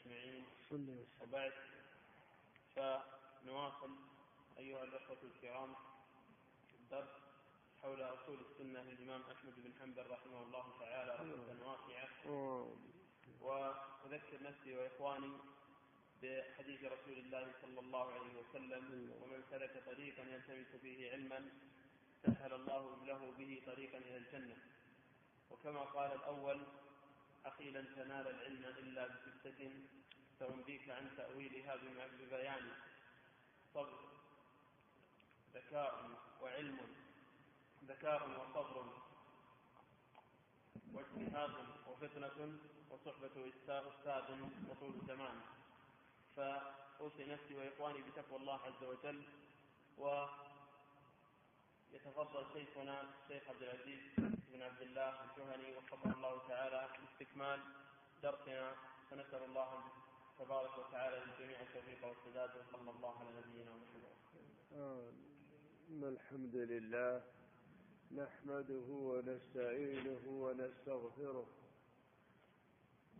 أجمعين. وبعد فنواصل أيها الأخوة الكرام الدرس حول أصول السنة للإمام أحمد بن حنبل رحمه الله تعالى رحمة واسعة وأذكر نفسي وإخواني بحديث رسول الله صلى الله عليه وسلم ومن سلك طريقا يلتمس فيه علما سهل الله له به طريقا إلى الجنة. وكما قال الأول أخي لن تنال العلم إلا بستة سأنبيك عن تأويلها ببيان. صبر ذكاء وعلم ذكاء وصبر واجتهاد وفتنة وصحبة أستاذ وطول زمان. فأوصي نفسي وإخواني بتقوى الله عز وجل ويتفضل شيخنا الشيخ عبد العزيز بن عبد الله الجهني وفقه الله تعالى لاستكمال درسنا. فنسأل الله تبارك وتعالى للجميع التوفيق والسداد وصلى الله على نبينا محمد. الحمد لله نحمده ونستعينه ونستغفره.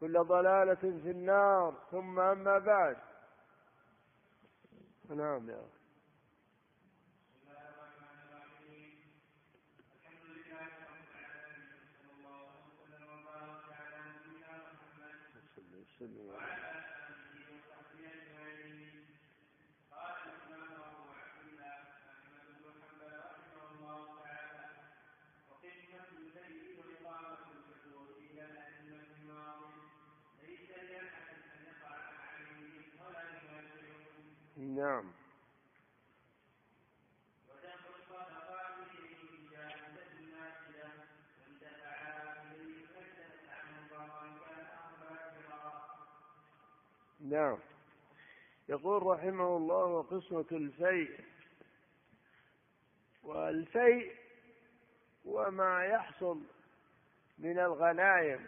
كل ضلالة في النار. ثم أما بعد. نعم يا أخي. نعم. نعم. يقول رحمه الله وقسمة الفيء. والفيء وما يحصل من الغنائم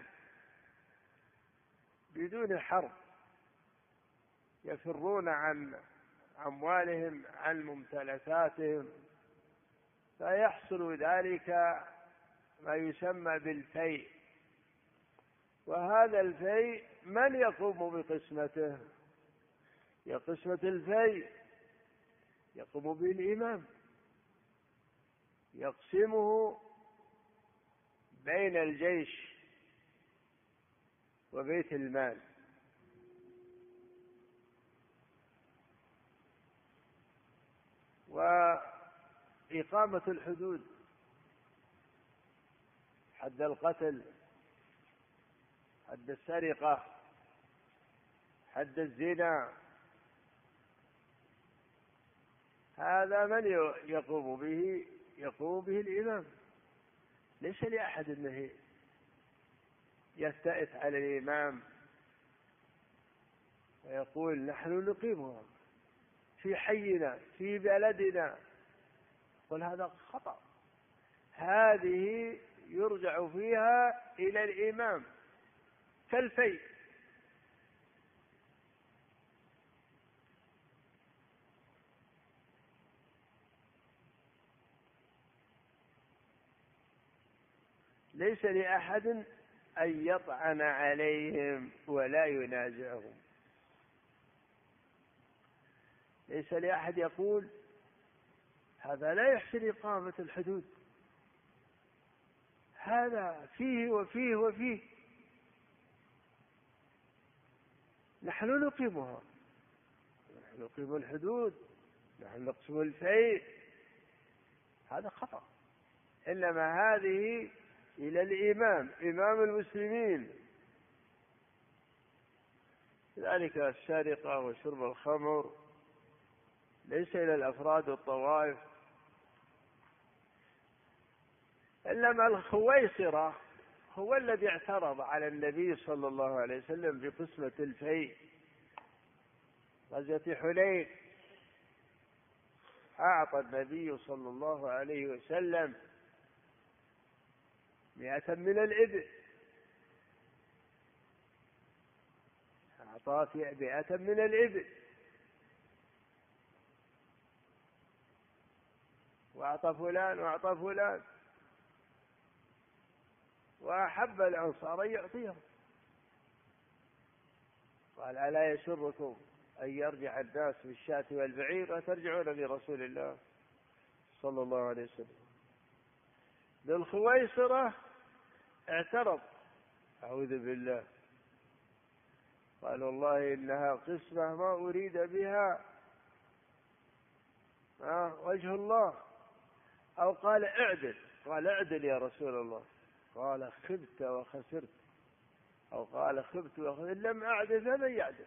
بدون حرب يفرون عن أموالهم عن ممتلكاتهم. فيحصل ذلك ما يسمى بالفيء. وهذا الفيء من يقوم بقسمته؟ يا قسمة الفيء. يقوم به الإمام يقسمه بين الجيش وبيت المال. وإقامة الحدود حد القتل حد السرقة حد الزنا. هذا من يقوم به يقوم به الإمام. ليس لأحد أنه يستأث على الإمام ويقول نحن نقيمها. في حينا في بلدنا. قل هذا خطأ. هذه يرجع فيها إلى الإمام. كالفيء. ليس لأحد أن يطعن عليهم ولا ينازعهم. ليس لأحد يقول هذا لا يحسن إقامة الحدود. هذا فيه وفيه وفيه. نحن نقيمها. نحن نقيم الحدود. نحن نقسم الفيء. هذا خطأ. إنما هذه إلى الإمام إمام المسلمين. ذلك السرقة وشرب الخمر. ليس إلى الأفراد والطوائف إنما الخويصرة هو الذي اعترض على النبي صلى الله عليه وسلم بقسمة الفيء غزوة حنين. أعطى النبي صلى الله عليه وسلم مئة من الإبل. أعطاه مئة من الإبل. وأعطى فلان وأعطى فلان. وأحب الأنصار أن يعطيهم. قال ألا يسركم أن يرجع الناس بالشاة والبعير وترجعون لرسول الله صلى الله عليه وسلم. ذو الخويصرة اعترض. أعوذ بالله. قال والله إنها قسمة ما أريد بها. وجه الله. أو قال اعدل. قال اعدل يا رسول الله. قال خبت وخسرت. أو قال خبت وخسرت. إن لم أعدل فمن يعدل.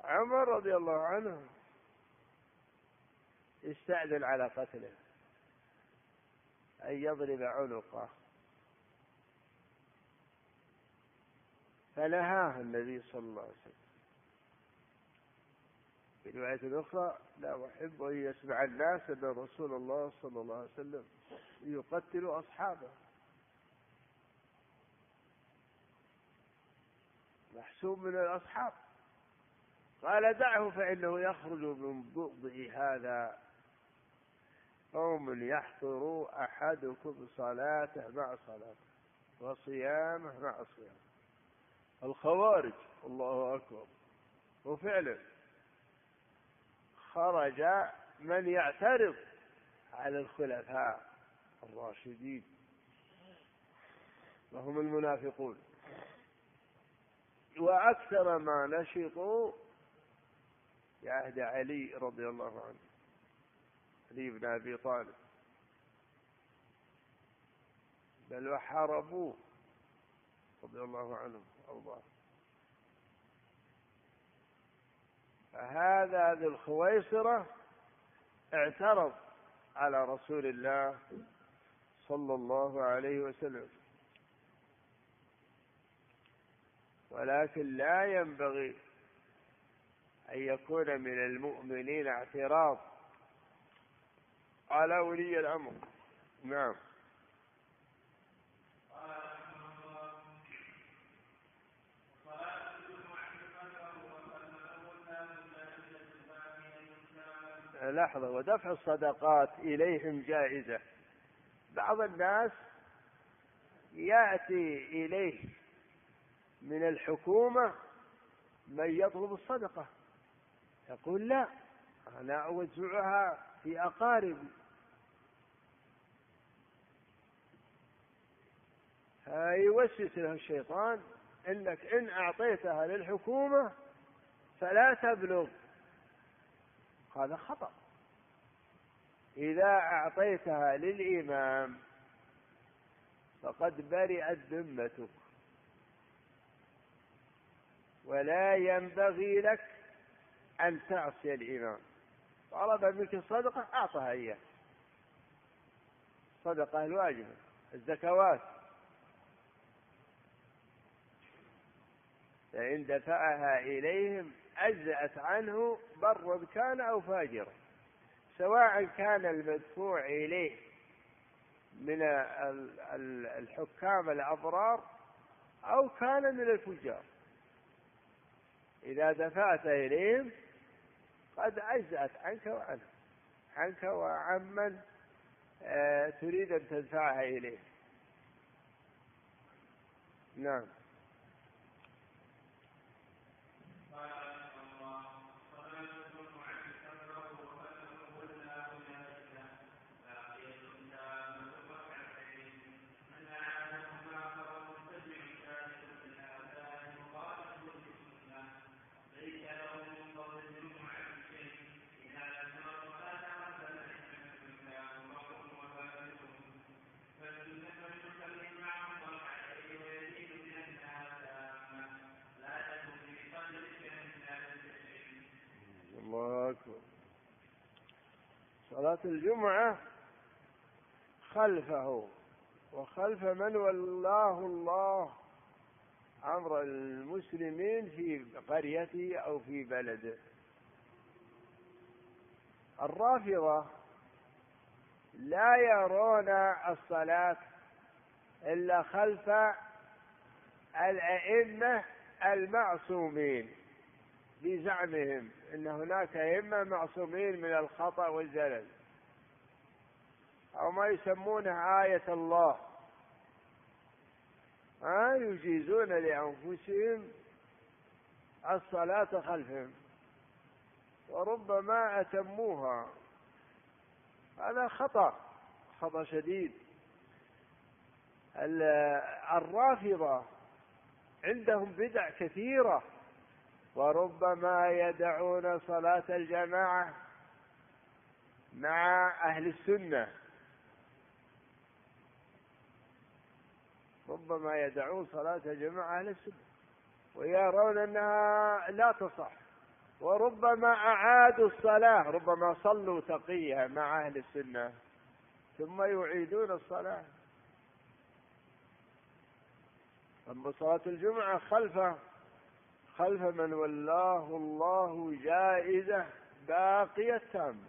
عمر رضي الله عنه استعدل على قتله. أن يضرب عنقه. فنهاه النبي صلى الله عليه وسلم. في رواية أخرى لا أحب أن يسمع الناس أن رسول الله صلى الله عليه وسلم يقتل أصحابه. محسوب من الأصحاب. قال دعه فإنه يخرج من بغضه هذا. قوم يحضر أحدكم صلاته مع صلاته وصيامه مع صيامه. الخوارج الله أكبر. وفعلا خرج من يعترض على الخلفاء الراشدين. وهم المنافقون. وأكثر ما نشطوا في عهد علي رضي الله عنه. علي بن أبي طالب. بل وحاربوه رضي الله عنه وأرضاه فهذا ذو الخويصرة اعترض على رسول الله صلى الله عليه وسلم. ولكن لا ينبغي أن يكون من المؤمنين اعتراض على ولي الأمر. نعم. لحظة ودفع الصدقات إليهم جائزة. بعض الناس يأتي إليه من الحكومة من يطلب الصدقة. يقول لا أنا أوزعها في أقاربي يوسوس له الشيطان إنك إن أعطيتها للحكومة فلا تبلغ. هذا خطأ. إذا أعطيتها للإمام فقد برئت ذمتك. ولا ينبغي لك أن تعصي الإمام. طلب منك الصدقة أعطها إياه. الصدقة الواجبة الزكوات. فإن دفعها إليهم أجزأت عنه برا كان أو فاجرا سواء كان المدفوع إليه من الحكام الأبرار أو كان من الفجار. إذا دفعت إليهم قد أجزأت عنك وعنه عنك وعمن آه، تريد أن تدفعها إليه. نعم. صلاة الجمعة خلفه وخلف من ولاه الله أمر المسلمين في قريته أو في بلده. الرافضة لا يرون الصلاة إلا خلف الأئمة المعصومين. بزعمهم إن هناك ائمه معصومين من الخطأ والزلل. أو ما يسمونه آية الله. ها؟ يجيزون لأنفسهم الصلاة خلفهم. وربما أتموها. هذا خطأ خطأ شديد. الرافضة عندهم بدع كثيرة. وربما يدعون صلاة الجماعة مع أهل السنة. ربما يدعون صلاة الجماعة أهل السنة ويرون أنها لا تصح. وربما أعادوا الصلاة ربما صلوا تقية مع أهل السنة ثم يعيدون الصلاة. أما صلاة الجمعة خلفه خلف من ولاه الله جائزة باقية. تامة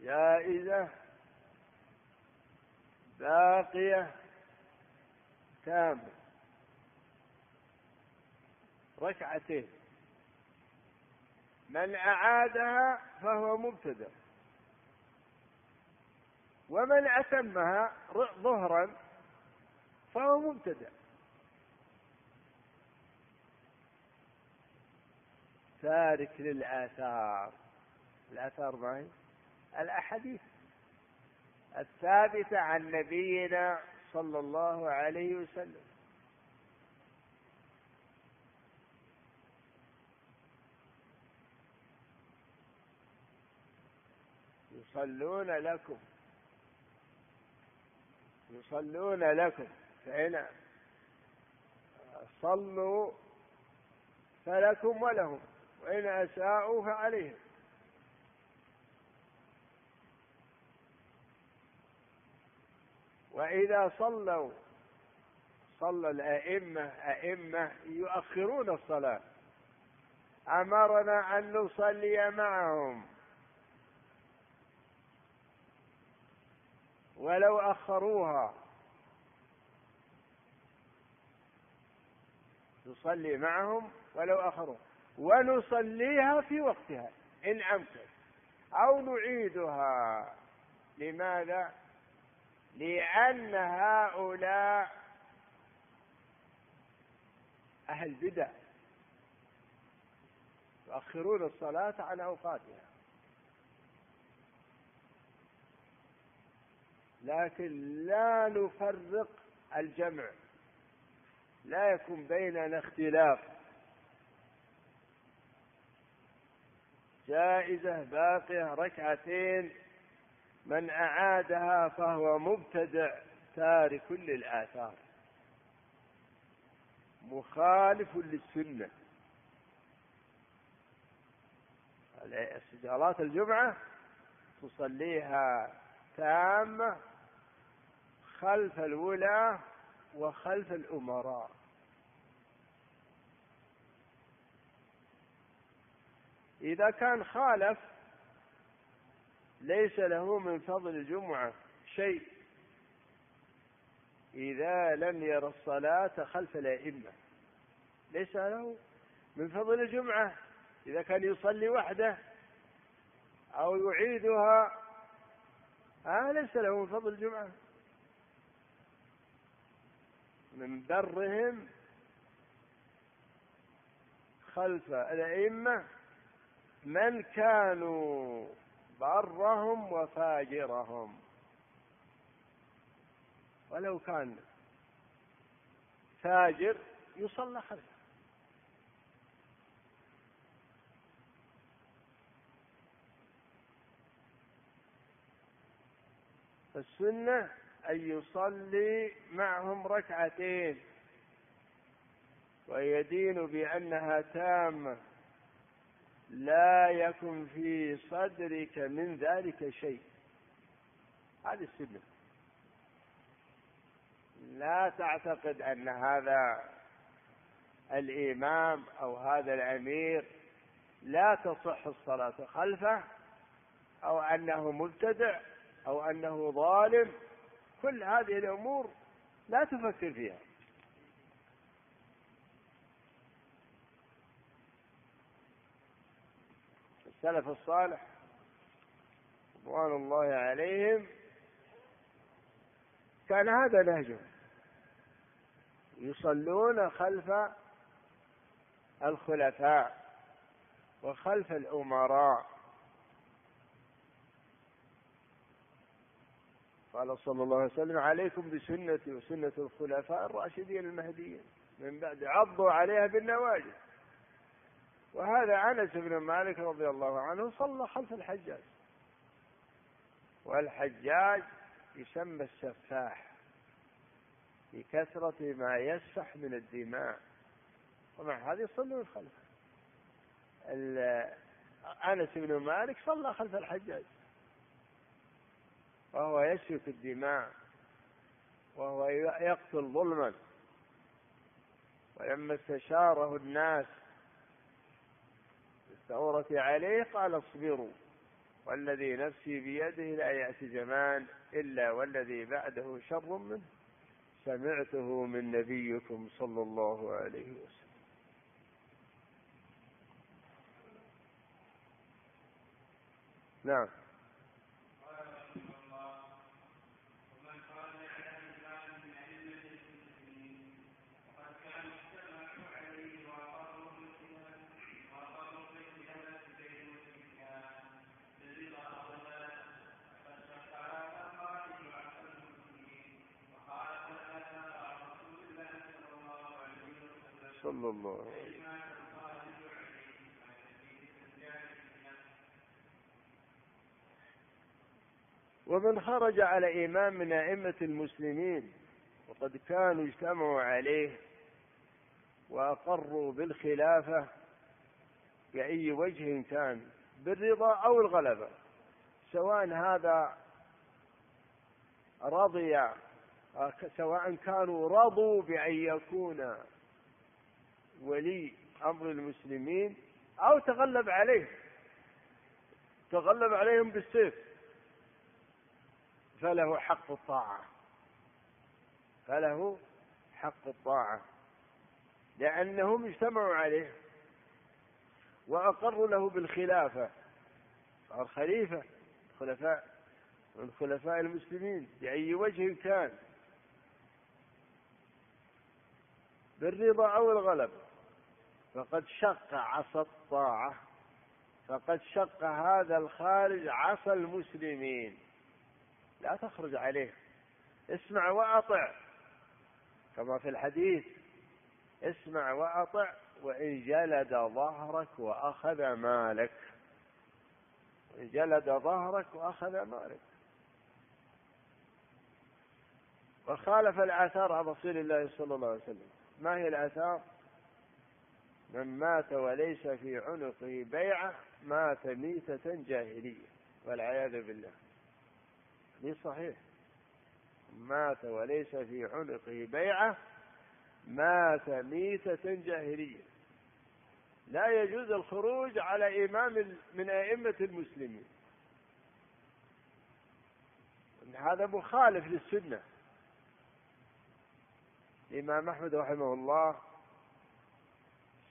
جائزة باقية. تامة ركعتين. من أعادها فهو مبتدأ. ومن أتمها ظهرا فهو مبتدأ. تارك للآثار. الآثار ما هي الأحاديث. الثابتة عن نبينا صلى الله عليه وسلم. يصلون لكم. يصلون لكم. فإن صلوا فلكم ولهم. وإن أساءوا فعليهم وإذا صلوا صلى الأئمة أئمة يؤخرون الصلاة. أمرنا أن نصلي معهم. ولو أخروها. نصلي معهم ولو أخروها. ونصليها في وقتها إن أمكن. أو نعيدها. لماذا؟ لأن هؤلاء أهل بدع. يؤخرون الصلاة عن أوقاتها. لكن لا نفرق الجمع. لا يكون بيننا اختلاف. جائزة باقية ركعتين من أعادها فهو مبتدع تارك للآثار مخالف للسنة. صلاة الجمعة تصليها تامة خلف الولاة وخلف الأمراء. إذا كان خالف ليس له من فضل الجمعة شيء. إذا لم ير الصلاة خلف الأئمة ليس له من فضل الجمعة إذا كان يصلي وحده أو يعيدها هذا ليس له من فضل الجمعة من برهم خلف الأئمة من كانوا برهم وفاجرهم. ولو كان فاجر يصلى خلفه. السنة أن يصلي معهم ركعتين. ويدين بأنها تامة. لا يكن في صدرك من ذلك شيء. هذه السنة. لا تعتقد أن هذا الإمام أو هذا الأمير لا تصح الصلاة خلفه أو أنه مبتدع أو أنه ظالم. كل هذه الأمور لا تفكر فيها. السلف الصالح رضوان الله عليهم كان هذا نهجهم يصلون خلف الخلفاء وخلف الأمراء. قال صلى الله عليه وسلم عليكم بسنتي وسنة الخلفاء الراشدين المهديين. من بعد عضوا عليها بالنواجذ. وهذا أنس بن مالك رضي الله عنه صلى خلف الحجاج. والحجاج يسمى السفاح لكثرة ما يسفح من الدماء. ومع هذا يصلون خلفه. أنس بن مالك صلى خلف الحجاج. وهو يسفك الدماء. وهو يقتل ظلما. ولما استشاره الناس الثورة عليه قال اصبروا والذي نفسي بيده لا يأتي زمان إلا والذي بعده شر منه. سمعته من نبيكم صلى الله عليه وسلم. نعم. صلى الله ومن خرج على إمام من أئمة المسلمين وقد كانوا اجتمعوا عليه وأقروا بالخلافة بأي وجه كان بالرضا أو الغلبة سواء هذا رضي سواء كانوا رضوا بأن يكون ولي أمر المسلمين أو تغلب عليه. تغلب عليهم بالسيف. فله حق الطاعة. فله حق الطاعة. لأنهم اجتمعوا عليه وأقروا له بالخلافة. صار خليفة خلفاء من خلفاء المسلمين بأي وجه كان. بالرضا أو الغلب. فقد شق عصا الطاعة فقد شق هذا الخارج عصا المسلمين. لا تخرج عليه. اسمع وأطع كما في الحديث اسمع وأطع وإن جلد ظهرك وأخذ مالك. وإن جلد ظهرك وأخذ مالك. وخالف الآثار عن رسول الله صلى الله عليه وسلم. ما هي الآثار؟ من مات وليس في عنقه بيعة مات ميتة جاهلية والعياذ بالله. لي صحيح. مات وليس في عنقه بيعة مات ميتة جاهلية. لا يجوز الخروج على إمام من أئمة المسلمين. هذا مخالف للسنة. الإمام أحمد رحمه الله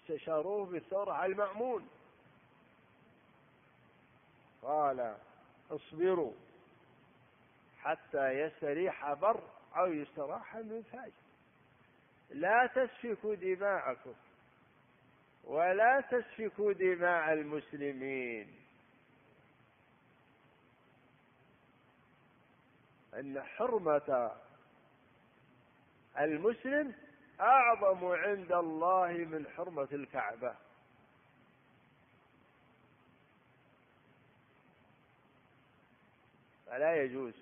استشاروه بالثورة على المأمون. قال اصبروا حتى يستريح بر أو يستراح من فاجر. لا تسفكوا دماءكم ولا تسفكوا دماء المسلمين. أن حرمة المسلم أعظم عند الله من حرمة الكعبة. فلا يجوز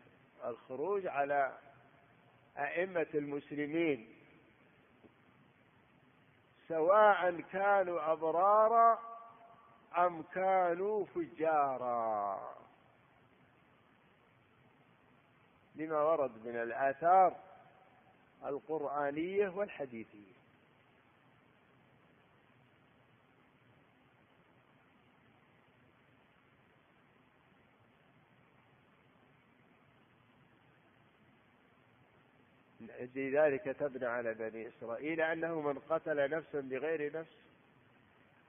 الخروج على أئمة المسلمين سواء كانوا أبرارا أم كانوا فجارا. لما ورد من الآثار القرآنية والحديثية. لذلك كتبنا على بني إسرائيل أنه من قتل نفسا بغير نفس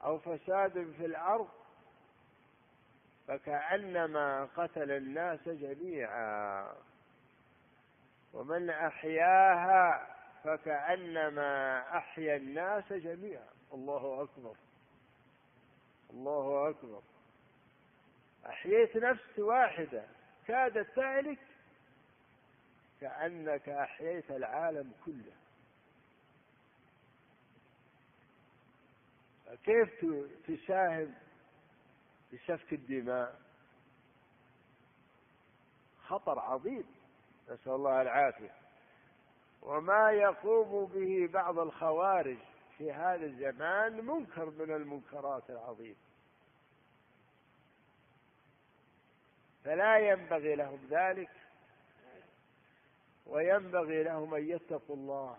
أو فساد في الأرض فكأنما قتل الناس جميعا. ومن أحياها فكأنما أحيا الناس جميعا. الله أكبر. الله أكبر. أحييت نفس واحدة كادت تهلك كأنك أحييت العالم كله. كيف تساهم في سفك الدماء؟ خطر عظيم. نسأل الله العافية. وما يقوم به بعض الخوارج في هذا الزمان منكر من المنكرات العظيمة. فلا ينبغي لهم ذلك وينبغي لهم أن يتقوا الله.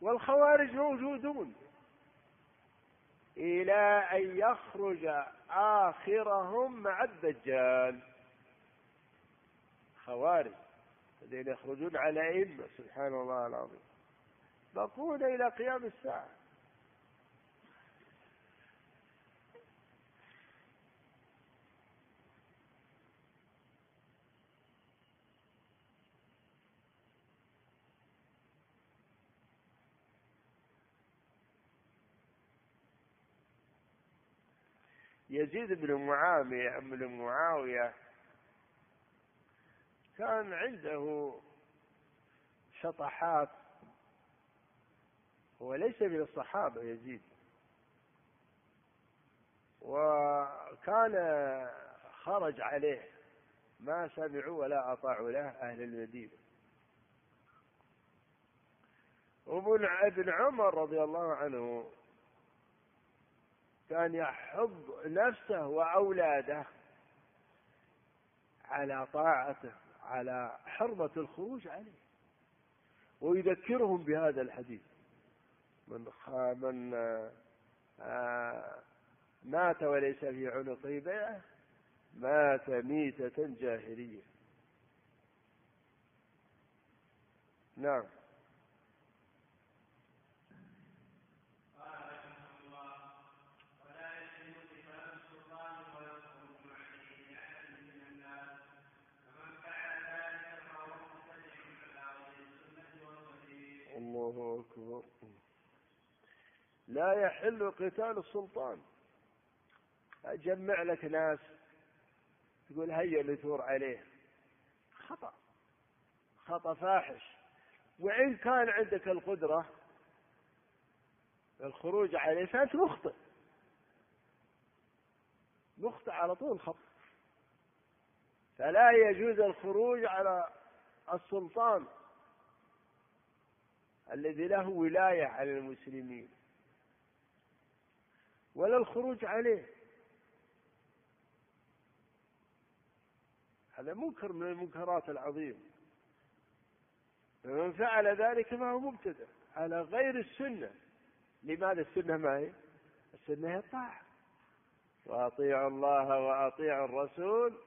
والخوارج موجودون إلى أن يخرج آخرهم مع الدجال. خوارج. الذين يخرجون على أئمة سبحان الله العظيم. بقون إلى قيام الساعة. يزيد بن معاوية بن معاوية كان عنده شطحات هو ليس من الصحابة يزيد. وكان خرج عليه ما سمعوا ولا أطاعوا له أهل المدينة. وابن ابن عمر رضي الله عنه كان يحض نفسه وأولاده على طاعته. على حرمة الخروج عليه. ويذكرهم بهذا الحديث. من من آه، مات وليس في عنقه بيعة مات ميتة جاهلية. نعم. الله أكبر. لا يحل قتال السلطان. أجمع لك ناس تقول هيا نثور عليه. خطأ. خطأ فاحش. وإن كان عندك القدرة الخروج عليه فأنت مخطئ. مخطئ على طول خط فلا يجوز الخروج على السلطان. الذي له ولاية على المسلمين. ولا الخروج عليه. هذا منكر من المنكرات العظيمة فمن فعل ذلك فهو مبتدع. على غير السنة. لماذا السنة ما هي؟ السنة هي الطاعة. وأطيعوا الله وأطيعوا الرسول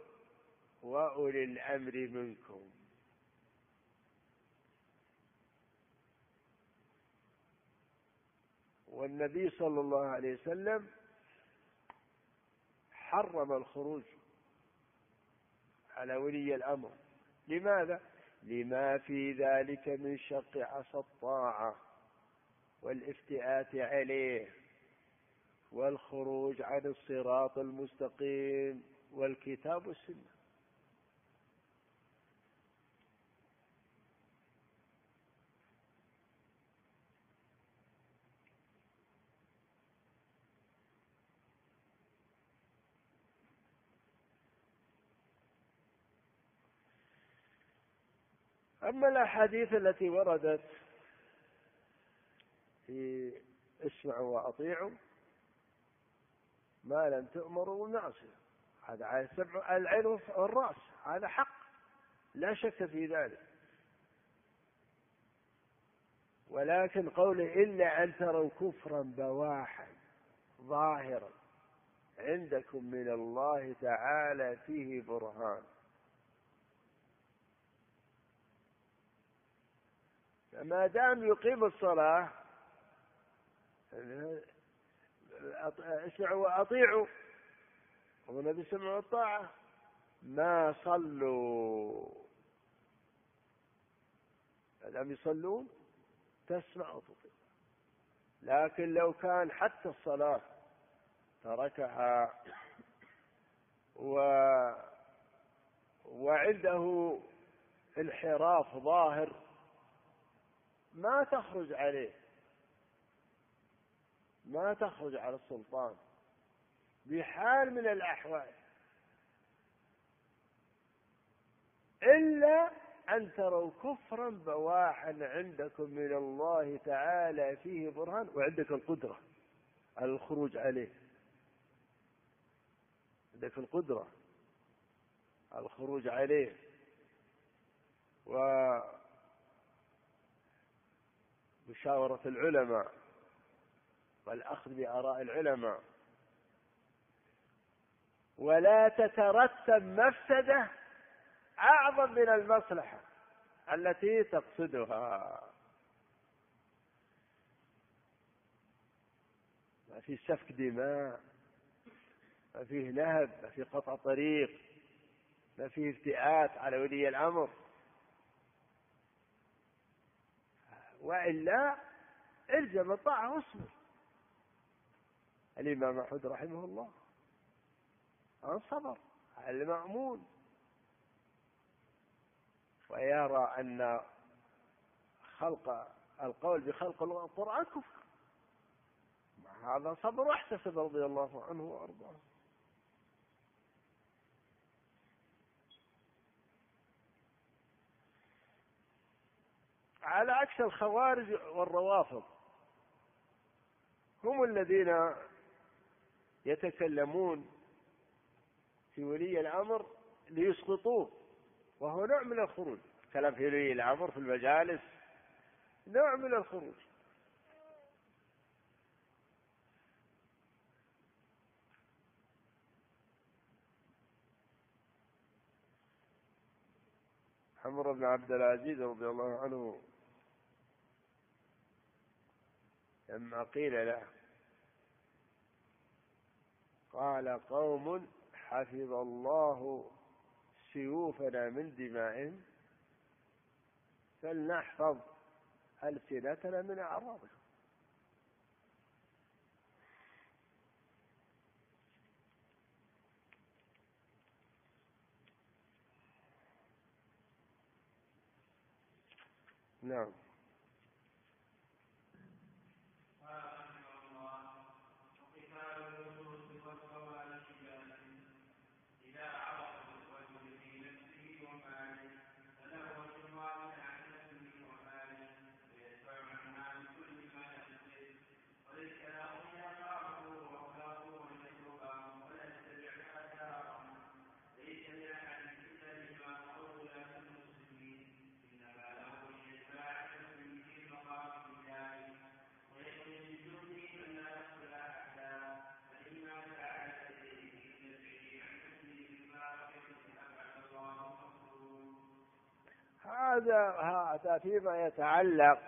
وأولي الأمر منكم. والنبي صلى الله عليه وسلم حرم الخروج على ولي الأمر لماذا؟ لما في ذلك من شق عصا الطاعة والافتئات عليه والخروج عن الصراط المستقيم والكتاب والسنة أما الأحاديث التي وردت في اسمعوا وأطيعوا ما لم تؤمروا نعصوا هذا على السمع العين والرأس. هذا حق. لا شك في ذلك. ولكن قوله إلا أن تروا كفرا بواحا ظاهرا عندكم من الله تعالى فيه برهان. فما دام يقيم الصلاة اسمعوا وأطيعوا. والنبي سمعوا الطاعة. ما صلوا. ما دام يصلون؟ تسمع وتطيع. لكن لو كان حتى الصلاة تركها و وعنده انحراف ظاهر ما تخرج عليه. ما تخرج على السلطان. بحال من الأحوال. إلا أن تروا كفرا بواحا عندكم من الله تعالى فيه برهان وعندك القدرة على الخروج عليه. عندك القدرة على الخروج عليه. و مشاورة العلماء والأخذ بآراء العلماء. ولا تترتب مفسدة أعظم من المصلحة التي تقصدها. ما في سفك دماء ما فيه نهب ما فيه قطع طريق ما فيه افتئات على ولي الأمر. وإلا الزم الطاعة واصبر. الإمام أحمد رحمه الله أن صبر على المأمون. ويرى أن خلق القول بخلق القرآن كفر. هذا صبر واحتسب رضي الله عنه وأرضاه. على عكس الخوارج والروافض. هم الذين يتكلمون في ولي الأمر ليسقطوه وهو نوع من الخروج. الكلام في ولي الأمر في المجالس؟ نوع من الخروج. عمرو بن عبد العزيز رضي الله عنه لما قيل له. قال قوم حفظ الله سيوفنا من دمائهم فلنحفظ ألسنتنا من أعراضهم. نعم. هذا فيما يتعلق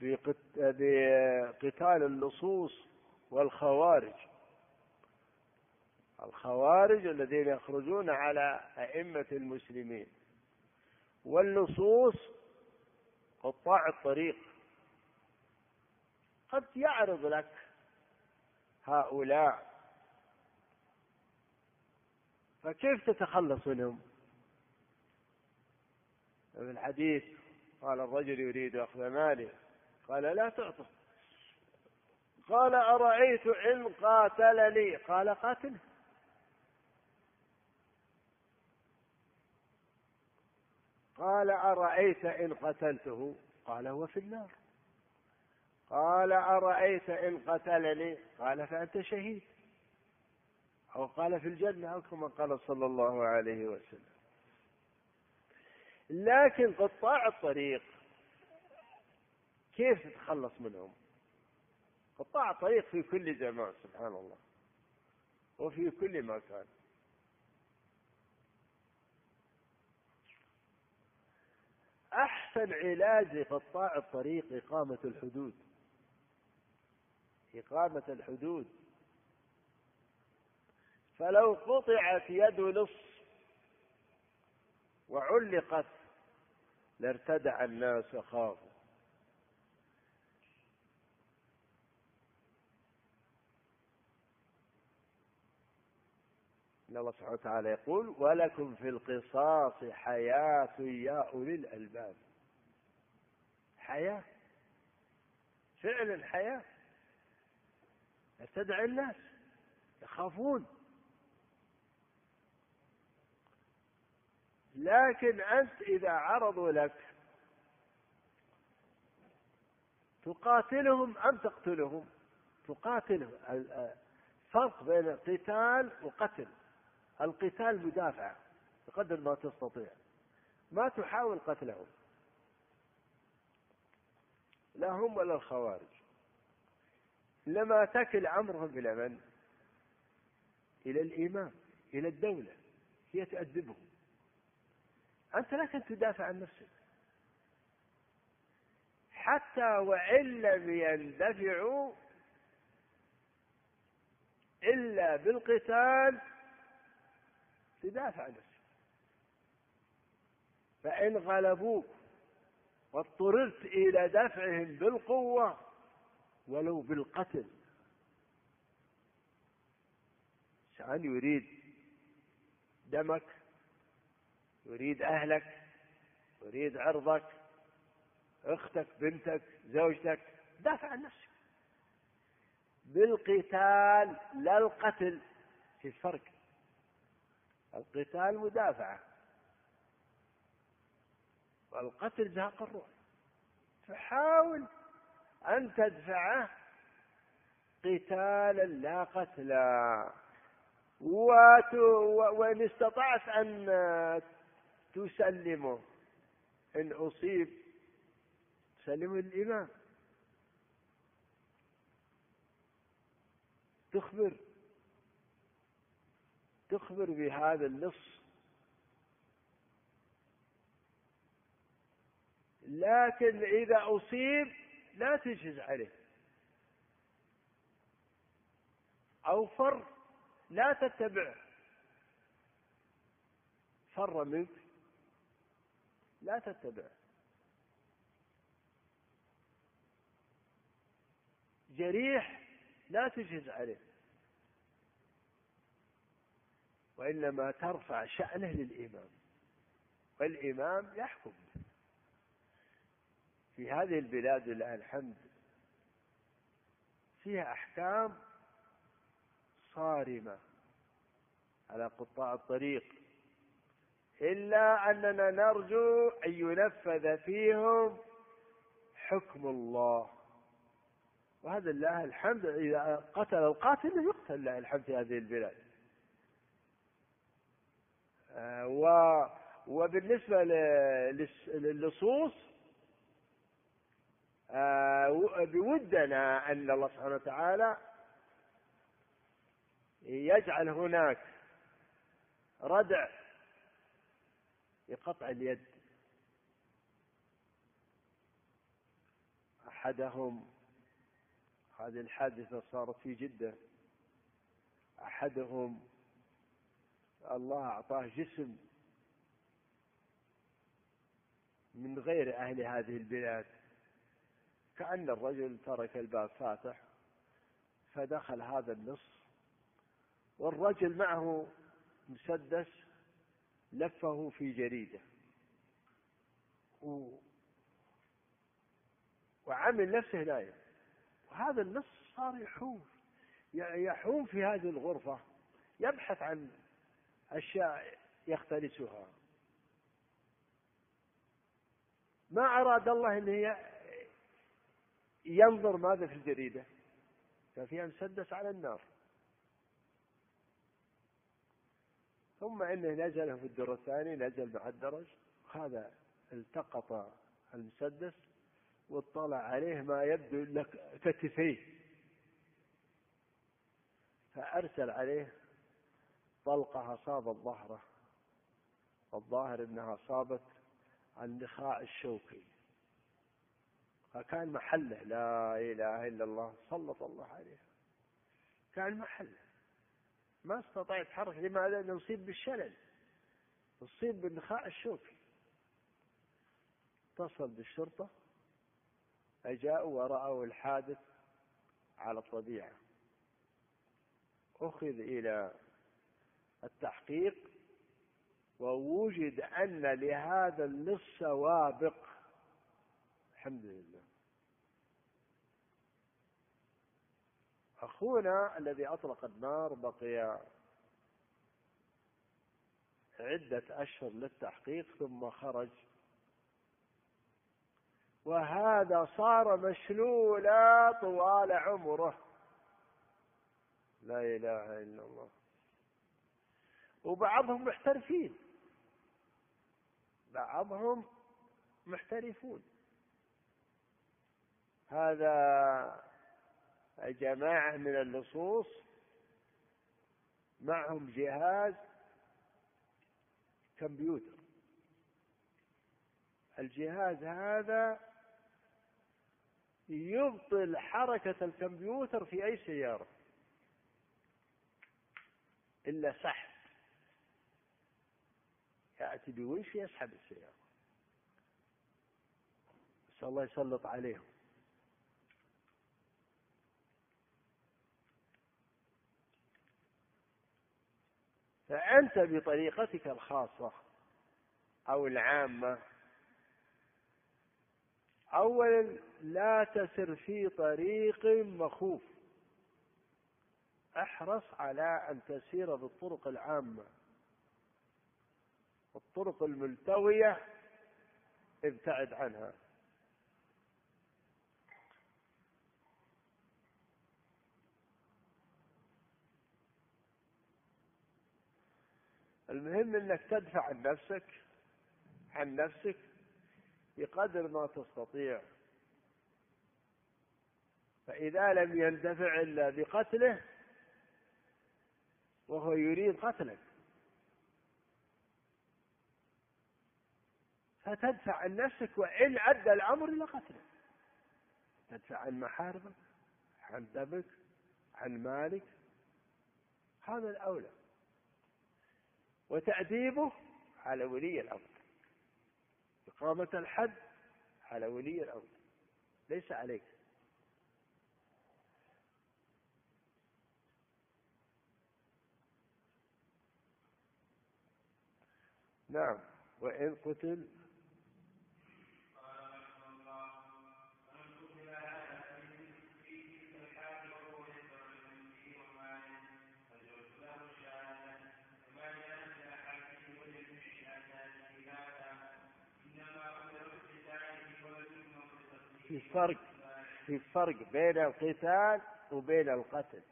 بقتال اللصوص والخوارج. الخوارج الذين يخرجون على أئمة المسلمين. واللصوص قطاع الطريق. قد يعرض لك هؤلاء. فكيف تتخلص منهم؟ في الحديث قال الرجل يريد أخذ ماله. قال لا تعطه. قال أرأيت إن قاتلني؟ قال قاتله. قال أرأيت إن قتلته؟ قال هو في النار. قال أرأيت إن قتلني؟ قال فأنت شهيد. أو قال في الجنة أو كما قال صلى الله عليه وسلم. لكن قطاع الطريق كيف تتخلص منهم؟ قطاع الطريق في كل زمان سبحان الله. وفي كل مكان. أحسن علاج لقطاع الطريق إقامة الحدود. إقامة الحدود. فلو قطعت يد لص وعلقت لارتدع الناس وخافوا. إن الله سبحانه وتعالى يقول ولكم في القصاص حياة يا أولي الألباب. حياة فعلا حياة. يستدعي الناس يخافون. لكن أنت إذا عرضوا لك تقاتلهم أم تقتلهم؟ تقاتلهم الفرق بين قتال وقتل. القتال مدافع بقدر ما تستطيع. ما تحاول قتلهم. لا هم ولا الخوارج. لما تكل أمرهم إلى من؟ إلى الإمام إلى الدولة. هي تؤدبهم أنت لك أن تدافع عن نفسك. حتى وإن لم يندفعوا إلا بالقتال تدافع عن نفسك. فإن غلبوك واضطررت إلى دفعهم بالقوة ولو بالقتل. شان يريد دمك يريد أهلك يريد عرضك أختك بنتك زوجتك. دافع عن نفسك. بالقتال لا القتل في الفرق. القتال مدافعة. والقتل زهق الروح فحاول أن تدفعه قتالا لا قتلا. وإن استطعت أن تسلمه. إن أصيب تسلمه للإمام تخبر. تخبر بهذا النص. لكن إذا أصيب لا تجهز عليه. أو فر لا تتبعه فر منك. لا تتبعه جريح لا تجهز عليه. وإنما ترفع شأنه للإمام. والإمام يحكم. في هذه البلاد لله الحمد فيها أحكام صارمة على قطاع الطريق. إلا أننا نرجو أن ينفذ فيهم حكم الله. وهذا لله الحمد إذا قتل القاتل يقتل لله الحمد في هذه البلاد. آه، و وبالنسبة للصوص آه، بودنا أن الله سبحانه وتعالى يجعل هناك ردع لقطع اليد. أحدهم هذه الحادثة صارت في جدة. أحدهم الله أعطاه جسم من غير أهل هذه البلاد. كأن الرجل ترك الباب فاتح فدخل هذا النص والرجل معه مسدس لفه في جريدة. و... وعمل نفسه نايم وهذا النص صار يحوم. يحوم في هذه الغرفة. يبحث عن أشياء يختلسها. ما أراد الله أن ينظر ماذا في الجريدة. ففيها مسدس على النار. ثم إنه نزل في الدور الثاني نزل مع الدرج. هذا التقط المسدس واطلع عليه ما يبدو لك كتفيه فأرسل عليه طلقة أصابت ظهره الظاهر أنها أصابت النخاع الشوكي فكان محله لا إله إلا الله سلط الله عليه كان محله. ما استطاع يتحرك لماذا؟ لأنه أصيب بالشلل أصيب بالنخاع الشوكي. اتصل بالشرطة فجاءوا ورأوا الحادث على الطبيعة. أخذ إلى التحقيق ووجد أن لهذا اللص سوابق. الحمد لله. أخونا الذي أطلق النار بقي عدة أشهر للتحقيق ثم خرج. وهذا صار مشلولا طوال عمره. لا إله إلا الله. وبعضهم محترفين. بعضهم محترفون. هذا جماعة من اللصوص معهم جهاز كمبيوتر. الجهاز هذا يبطل حركة الكمبيوتر في أي سيارة. إلا سحب. يأتي بونش يسحب السيارة. نسأل الله يسلط عليهم. فأنت بطريقتك الخاصة أو العامة أولا لا تسر في طريق مخوف. أحرص على أن تسير بالطرق العامة. الطرق الملتوية ابتعد عنها. المهم إنك تدفع عن نفسك عن نفسك بقدر ما تستطيع. فإذا لم يندفع إلا بقتله وهو يريد قتلك. فتدفع عن نفسك وإن أدى الأمر إلى قتلك تدفع عن محارمك عن دمك عن مالك. هذا الأولى. وتأديبه على ولي الأمر. إقامة الحد على ولي الأمر. ليس عليك. نعم. وإن قتل في فرق في فرق بين القتال وبين القتل.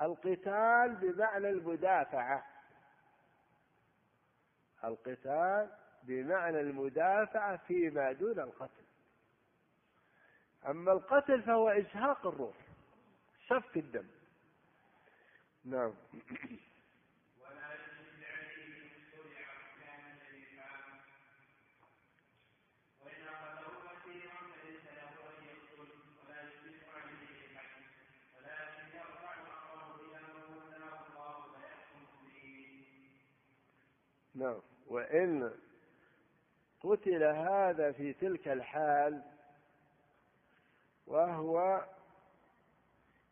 القتال بمعنى المدافعة. القتال بمعنى المدافعة فيما دون القتل. أما القتل فهو إزهاق الروح سفك الدم. نعم. نعم. وإن قتل هذا في تلك الحال وهو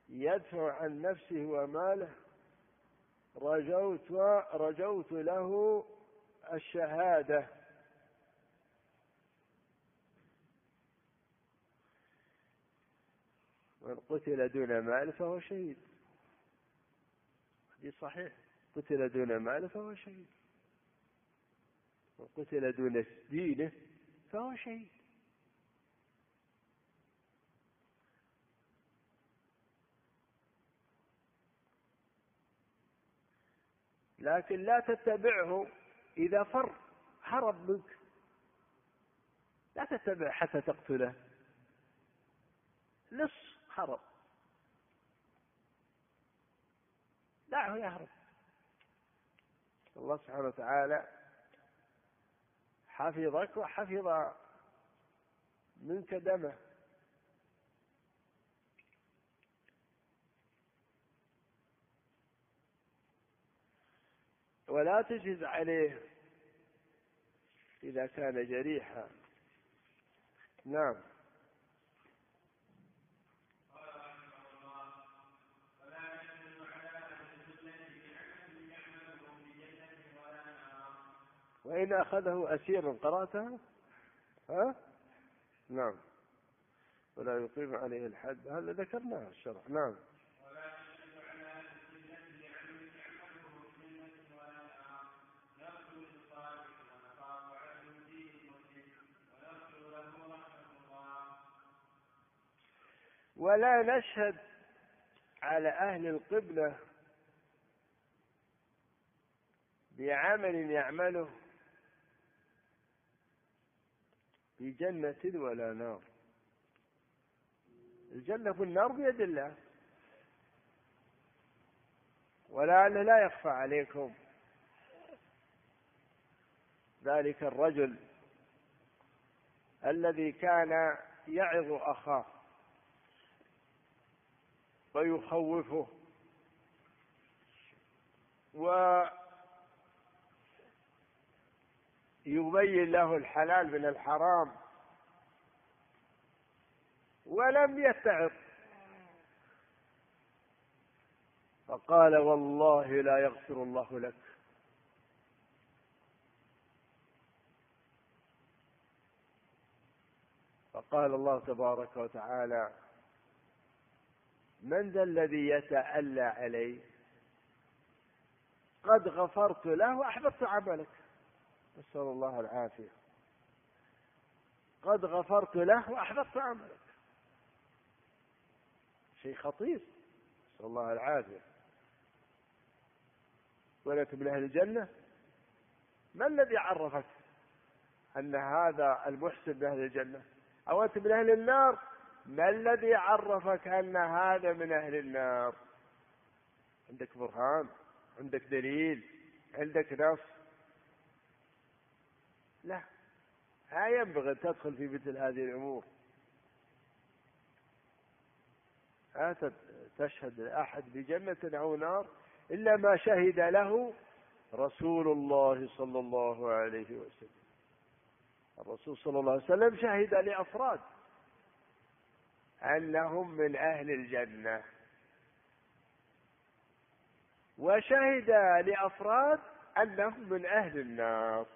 يدفع عن نفسه وماله رجوت رجوت له الشهادة. من قتل دون مال فهو شهيد. حديث صحيح. قتل دون مال فهو شهيد. من قتل دون دينه فهو شهيد. لكن لا تتبعه إذا فر هرب منك. لا تتبع حتى تقتله. نص هرب. دعه يهرب. الله سبحانه وتعالى حفظك وحفظ منك دمه. ولا تجهز عليه إذا كان جريحا. نعم. وإن أخذه أسيرا قرأتها ها؟ نعم. ولا يقيم عليه الحد. هذا ذكرناه الشرح نعم. ولا نشهد على أهل القبلة بعمل يعمله في جنة ولا نار. الجنة والنار بيد الله. ولعل لا يخفى عليكم. ذلك الرجل الذي كان يعظ أخاه ويخوفه. ويبين له الحلال من الحرام ولم يتعظ. فقال والله لا يغفر الله لك. فقال الله تبارك وتعالى من ذا الذي يتألى علي قد غفرت له وأحببت عملك. نسأل الله العافية. قد غفرت له وأحببت عملك. شيء خطير. نسأل الله العافية. ولك من أهل الجنة. ما الذي عرفك أن هذا المحسن من أهل الجنة؟ أو أنت من أهل النار؟ ما الذي عرفك أن هذا من أهل النار؟ عندك برهان عندك دليل عندك نص. لا. لا ينبغي أن تدخل في مثل هذه الأمور. لا تشهد أحد بجنة أو نار إلا ما شهد له رسول الله صلى الله عليه وسلم. الرسول صلى الله عليه وسلم شهد لأفراد أنهم من أهل الجنة. وشهد لأفراد أنهم من أهل النار.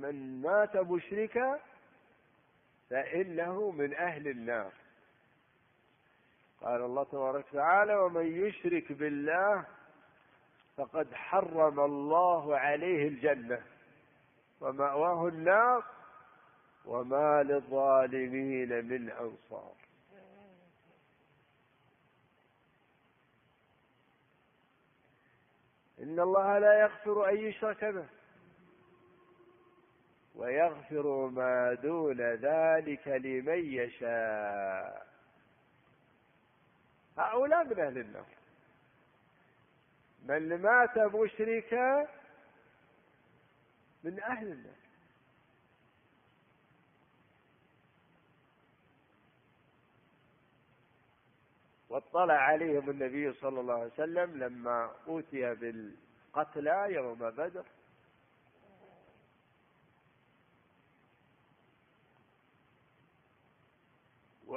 من مات مشركا فإنه من أهل النار. قال الله تبارك وتعالى ومن يشرك بالله فقد حرم الله عليه الجنة ومأواه النار وما للظالمين من أنصار. إن الله لا يغفر أن يشرك به. ويغفر ما دون ذلك لمن يشاء. هؤلاء من أهل النار. من مات مشركا من أهل النار. واطلع عليهم النبي صلى الله عليه وسلم لما أوتي بالقتلى يوم بدر.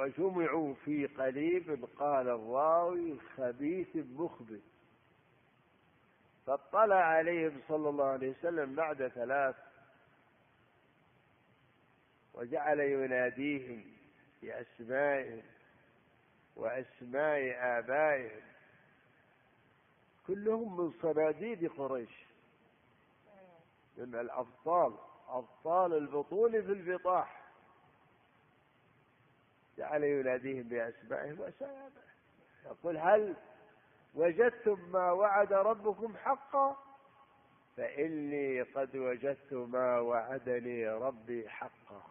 وجمعوا في قليب قال الراوي خبيث مخبث فاطلع عليهم صلى الله عليه وسلم بعد ثلاث وجعل يناديهم بأسمائهم وأسماء آبائهم. كلهم من صناديد قريش. من الأبطال أبطال البطول في البطاح جعل يناديهم بأسمائهم وسلامه يقول هل وجدتم ما وعد ربكم حقا؟ فإني قد وجدت ما وعدني ربي حقا.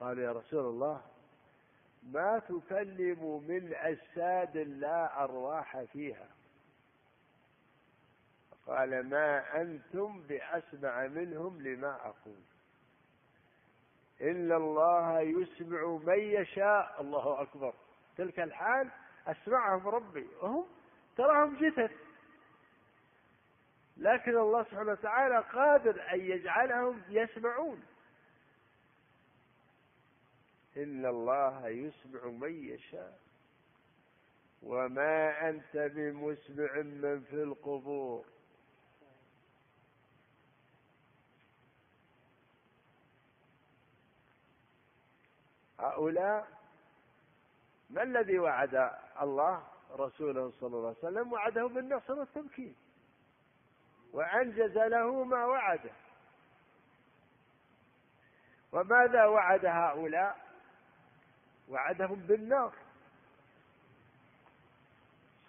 قالوا يا رسول الله ما تكلم من أجساد لا أرواح فيها. قال ما أنتم بأسمع منهم لما أقول. إن الله يسمع من يشاء. الله أكبر. تلك الحال أسمعهم ربي. وهم تراهم جثث. لكن الله سبحانه وتعالى قادر أن يجعلهم يسمعون. إن الله يسمع من يشاء. وما أنت بمسمع من في القبور. هؤلاء ما الذي وعد الله رسوله صلى الله عليه وسلم؟ وعده بالنصر والتمكين. وأنجز له ما وعده. وماذا وعد هؤلاء؟ وعدهم بالنار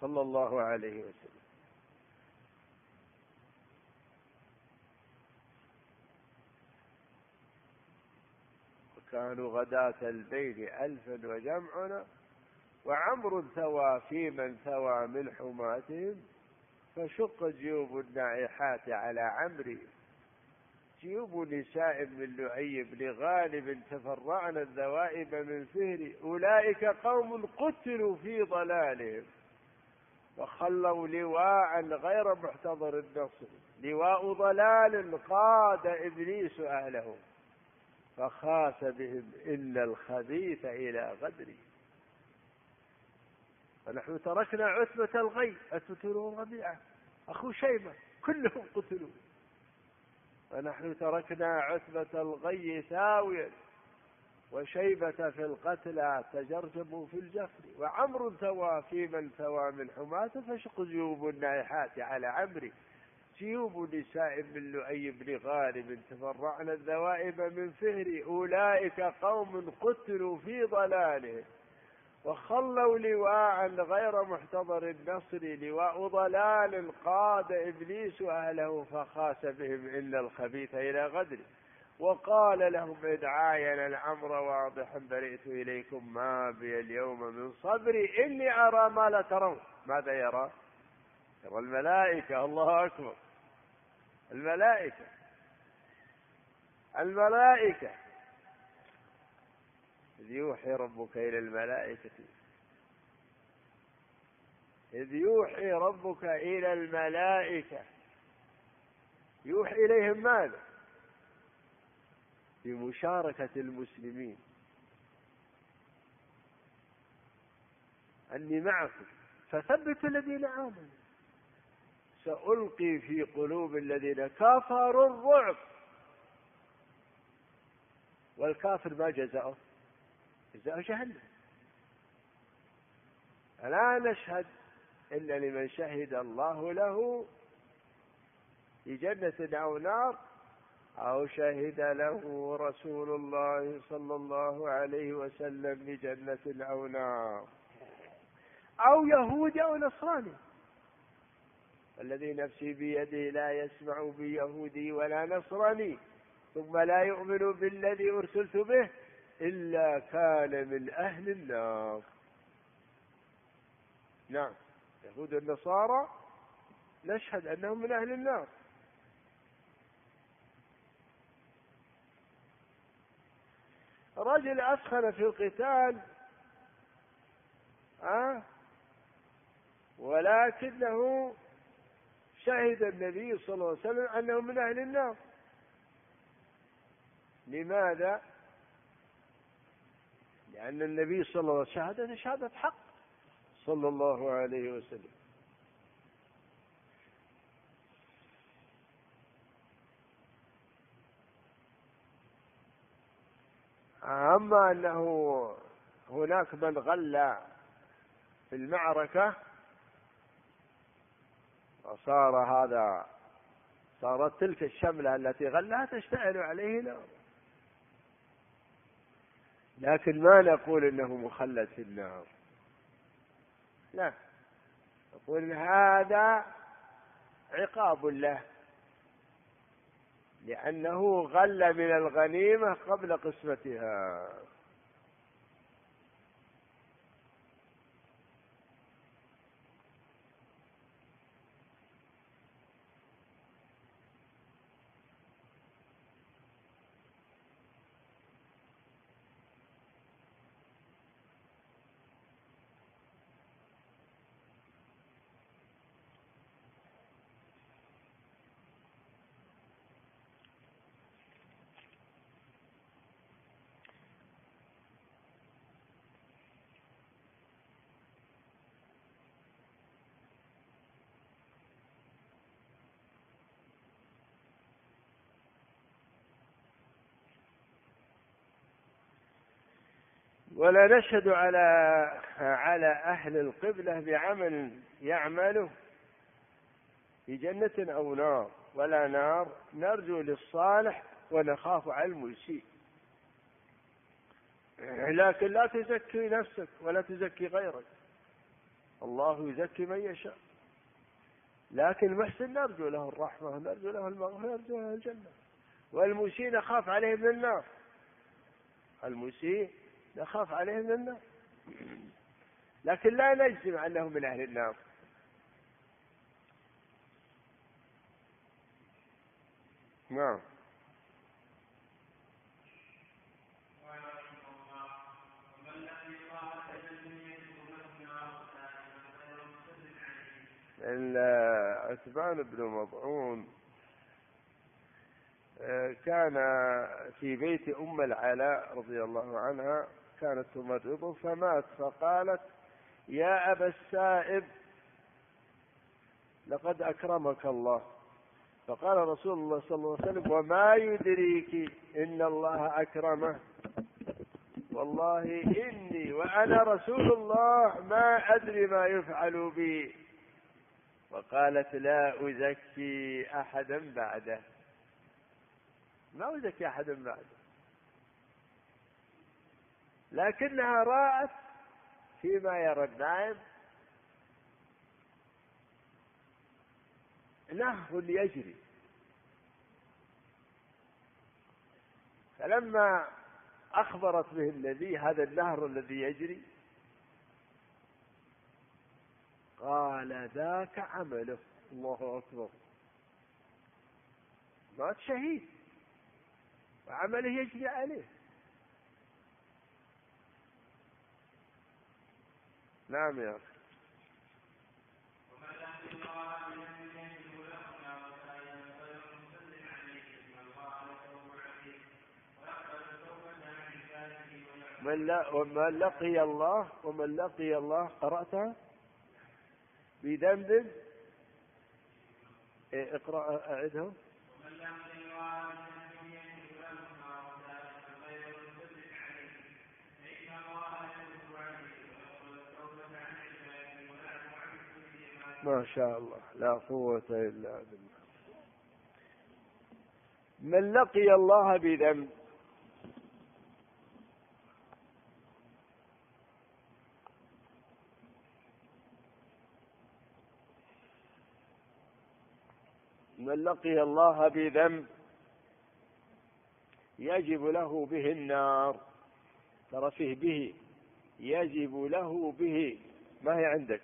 صلى الله عليه وسلم. وكانوا غداة البين ألفا وجمعنا وعمر ثوى في من ثوى من حماتهم فشق جيوب النائحات على عمري. جيوب نساء من لعي بن غالب تفرعن الذوائب من فهر أولئك قوم قتلوا في ضلالهم. وخلوا لواء غير محتضر النصر لواء ضلال قاد إبليس أهله. فخاس بهم إلا الخبيث إلى غدره. ونحن تركنا عتبة الغي عتبة الربيعة أخو شيبة كلهم قتلوا. ونحن تركنا عتبة الغي ثاويا وشيبة في القتلى تجرجموا في الجفر وعمر ثوى في من ثوى من حماة فشق جيوب النائحات على عمري. جيوب نساء من لؤي بن غالب تفرعن الذوائب من فهر أولئك قوم قتلوا في ضلالهم. وخلوا لواء غير محتضر النصر لواء ضلال قاد إبليس أهله فخاس بهم إلا الخبيث إلى غدر. وقال لهم إذ عاين الأمر واضحا برئت إليكم ما بي اليوم من صبري إني أرى ما لا ترون. ماذا يرى؟ يرى الملائكة الله أكبر. الملائكة. الملائكة. إذ يوحي ربك إلى الملائكة. إذ يوحي ربك إلى الملائكة. يوحي إليهم ماذا؟ بمشاركة المسلمين. أني معكم. فثبتوا الذين آمنوا. سألقي في قلوب الذين كفروا الرعب. والكافر ما جزاؤه جزاء جهنم. فلا نشهد إلا لمن شهد الله له بجنة أو نار أو شهد له رسول الله صلى الله عليه وسلم بجنة أو نار أو يهودي أو نصراني. الذي نفسي بيده لا يسمع بيهودي ولا نصراني ثم لا يؤمن بالذي أرسلت به إلا كان من أهل النار نعم يهود النصارى نشهد أنهم من أهل النار رجل أسخن في القتال أه؟ ولكنه شهد النبي صلى الله عليه وسلم أنه من أهل النار لماذا؟ لأن النبي صلى الله عليه وسلم شهادة شهادة حق صلى الله عليه وسلم أما أنه هناك من غلى في المعركة وصار هذا صارت تلك الشملة التي غلها تشتعل عليه نار. لكن ما نقول إنه مخلد في النار. لا نقول هذا عقاب له لأنه غل من الغنيمة قبل قسمتها. ولا نشهد على على أهل القبلة بعمل يعمله في جنة أو نار ولا نار نرجو للصالح ونخاف على المسيء لكن لا تزكي نفسك ولا تزكي غيرك. الله يزكي من يشاء. لكن المحسن نرجو له الرحمة نرجو له المغفرة نرجو له الجنة. والمسيء نخاف عليه من النار. المسيء نخاف عليه من النار لكن لا نجزم أنه من أهل النار. نعم. عتبان بن مضعون آه، كان في بيت أم العلاء رضي الله عنها كانت تمرضه فمات. فقالت يا أبا السائب لقد أكرمك الله. فقال رسول الله صلى الله عليه وسلم وما يدريك إن الله أكرمه. والله إني وأنا رسول الله ما أدري ما يفعل بي. وقالت لا أزكي أحدا بعده. ما أزكي أحدا بعده. لكنها رأت فيما يرى النائم نهر يجري فلما أخبرت به الذي هذا النهر الذي يجري قال ذاك عمله. الله أكبر. مات شهيد. وعمله يجري عليه. نعم يا أخي. من لا ومن لقي الله ومن لقي الله قرأتها بذنب. إيه، اقرأ أعدها ما شاء الله لا قوة إلا بالله. من لقي الله بذنب من لقي الله بذنب يجب له به النار ترى فيه به. يجب له به. ما هي عندك؟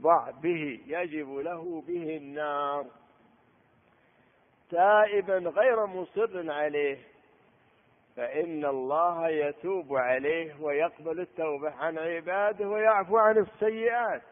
ضع به. يجب له به النار. تائبا غير مصر عليه. فإن الله يتوب عليه ويقبل التوبة عن عباده ويعفو عن السيئات.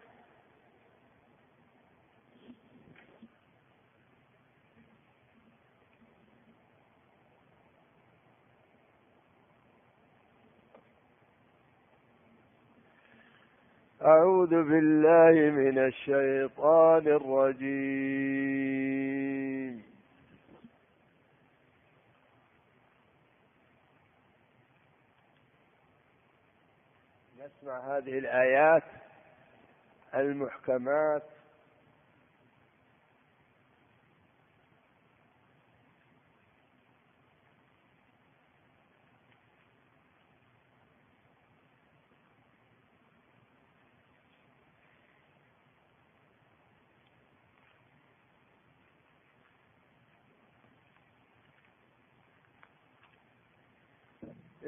أعوذ بالله من الشيطان الرجيم. نسمع هذه الآيات المحكمات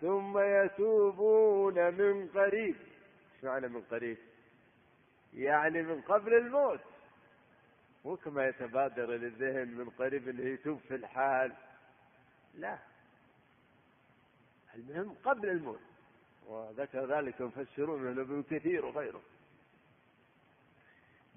ثم يتوبون من قريب. إيش معنى من قريب؟ يعني من قبل الموت. مو كما يتبادر للذهن من قريب انه يتوب في الحال. لا. المهم قبل الموت. وذكر ذلك المفسرون من ابن كثير وغيره.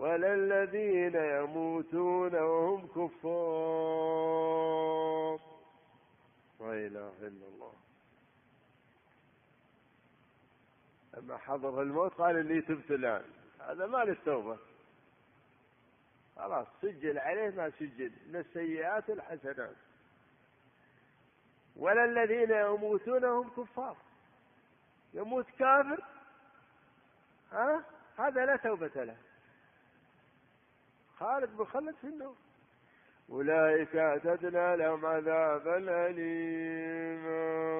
ولا الذين يموتون وهم كفار. لا إله إلا الله. لما حضر الموت قال إني تبت الآن. هذا ما للتوبة خلاص سجل عليه ما سجل. من السيئات الحسنات. ولا الذين يموتون هم كفار. يموت كافر؟ ها؟ هذا لا توبة له. خالد بخلد في النور أولئك أعتدنا لهم عذابا أليما.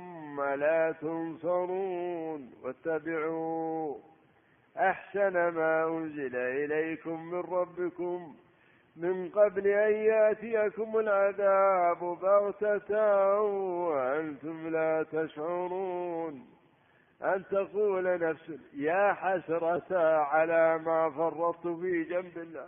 لا تنصرون واتبعوا أحسن ما أنزل إليكم من ربكم من قبل أن يأتيكم العذاب بغتة وأنتم لا تشعرون أن تقول نفس يا حسرة على ما فرطت في جنب الله.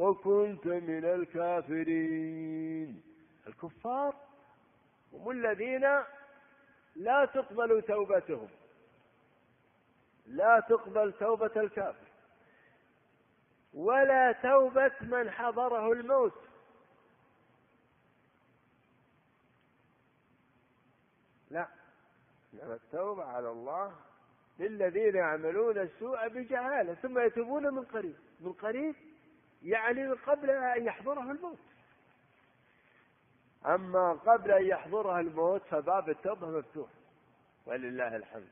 وكنت من الكافرين. الكفار هم الذين لا تقبل توبتهم. لا تقبل توبة الكافر. ولا توبة من حضره الموت. لا. إنما التوبة على الله للذين يعملون السوء بجهالة ثم يتوبون من قريب. من قريب يعني قبل أن يحضره الموت. أما قبل أن يحضرها الموت فباب التوبة مفتوح ولله الحمد.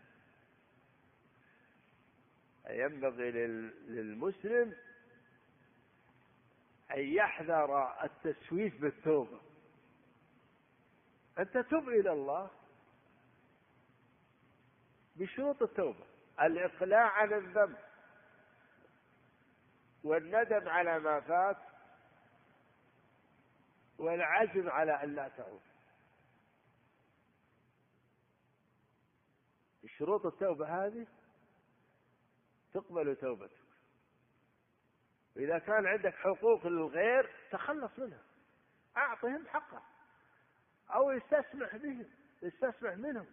ينبغي للمسلم أن يحذر التسويف بالتوبة. أن تتوب إلى الله بشروط التوبة. الإقلاع عن الذنب. والندم على ما فات والعزم على أن لا تعود. بشروط التوبة هذه تقبل توبتك. إذا كان عندك حقوق للغير تخلص منها. أعطهم حقه أو استسمح بهم. استسمح منهم.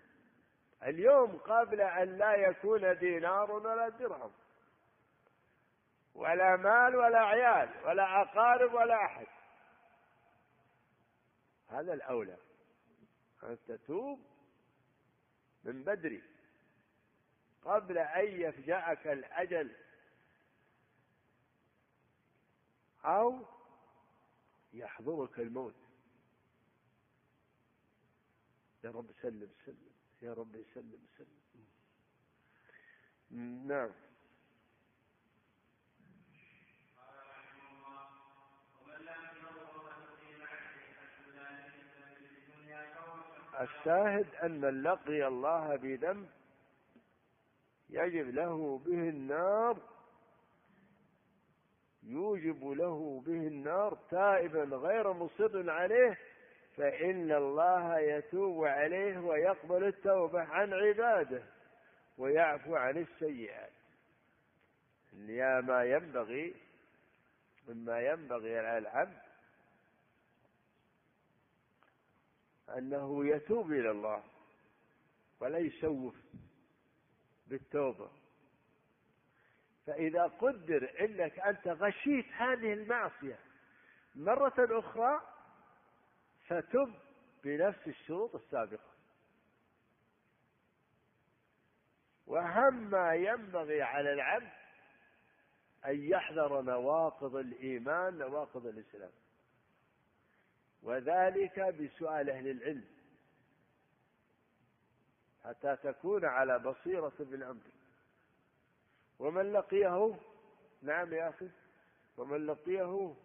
اليوم قبل أن لا يكون دينار ولا درهم. ولا مال ولا عيال ولا أقارب ولا أحد. هذا الأولى. أن تتوب من بدري قبل أن يفجأك الأجل أو يحضرك الموت. يا رب سلم سلم. يا رب سلم سلم. نعم. الشاهد أن من لقي الله بذنب يجب له به النار يوجب له به النار تائبا غير مصر عليه فإن الله يتوب عليه ويقبل التوبة عن عباده ويعفو عن السيئات. يا ما ينبغي مما ينبغي على العبد أنه يتوب إلى الله ولا يسوف بالتوبة. فإذا قدر أنك أنت غشيت هذه المعصية مرة أخرى فتب بنفس الشروط السابقة. وأهم ما ينبغي على العبد أن يحذر نواقض الإيمان نواقض الإسلام. وذلك بسؤال أهل العلم. حتى تكون على بصيرة بالأمر ومن لقيه؟ نعم يا أخي. ومن لقيه؟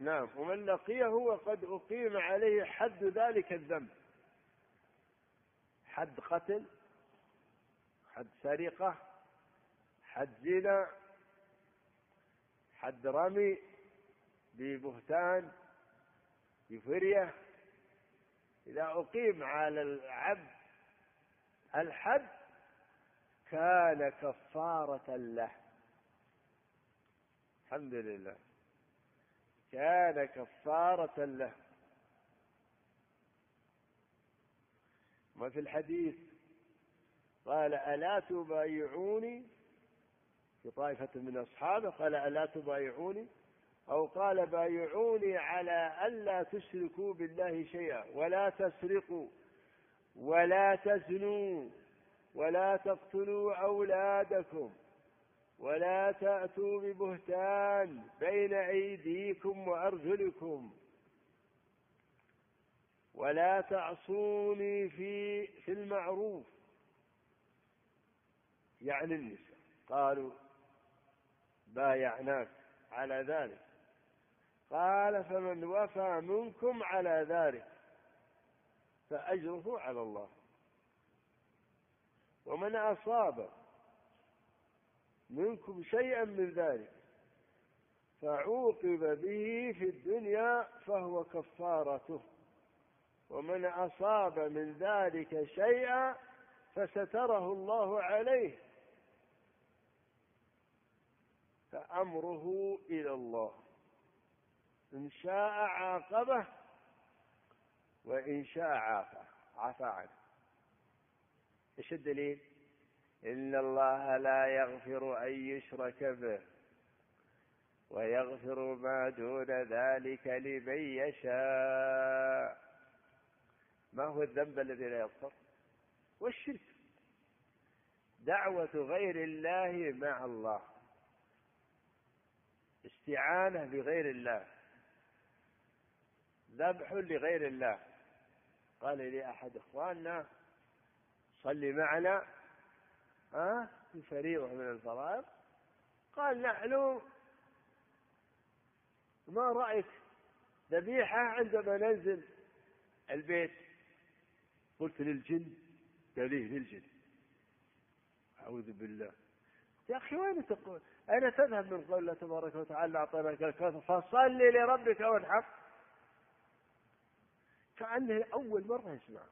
نعم. ومن لقيه وقد أقيم عليه حد ذلك الذنب. حد قتل؟ حد سرقة حد زنا حد رمي ببهتان بفرية. إذا أقيم على العبد الحد كان كفارة له. الحمد لله. كان كفارة له. وفي الحديث قال ألا تبايعوني؟ في طائفة من أصحابه قال ألا تبايعوني؟ أو قال بايعوني على ألا تشركوا بالله شيئا ولا تسرقوا ولا تزنوا ولا تقتلوا أولادكم ولا تأتوا ببهتان بين أيديكم وأرجلكم ولا تعصوني في في المعروف. يعني النساء. قالوا بايعناك على ذلك. قال فمن وفى منكم على ذلك فأجره على الله. ومن أصاب منكم شيئا من ذلك فعوقب به في الدنيا فهو كفارته. ومن أصاب من ذلك شيئا فستره الله عليه. فأمره إلى الله. إن شاء عاقبه وإن شاء عافى عفى عنه. إيش الدليل؟ إن الله لا يغفر أن يشرك به ويغفر ما دون ذلك لمن يشاء. ما هو الذنب الذي لا يغفر؟ والشرك. دعوة غير الله مع الله. استعانة بغير الله. ذبح لغير الله. قال لي أحد إخواننا صلي معنا. ها؟ في فريضة من الفرائض. قال نحن ما رأيك؟ ذبيحة عندما ننزل البيت. قلت للجن لي للجن أعوذ بالله. يا أخي وين تقول؟ أين تذهب من قول الله تبارك وتعالى أعطيناك الكوثر فصل لربك وانحر كأنه أول مرة يسمع.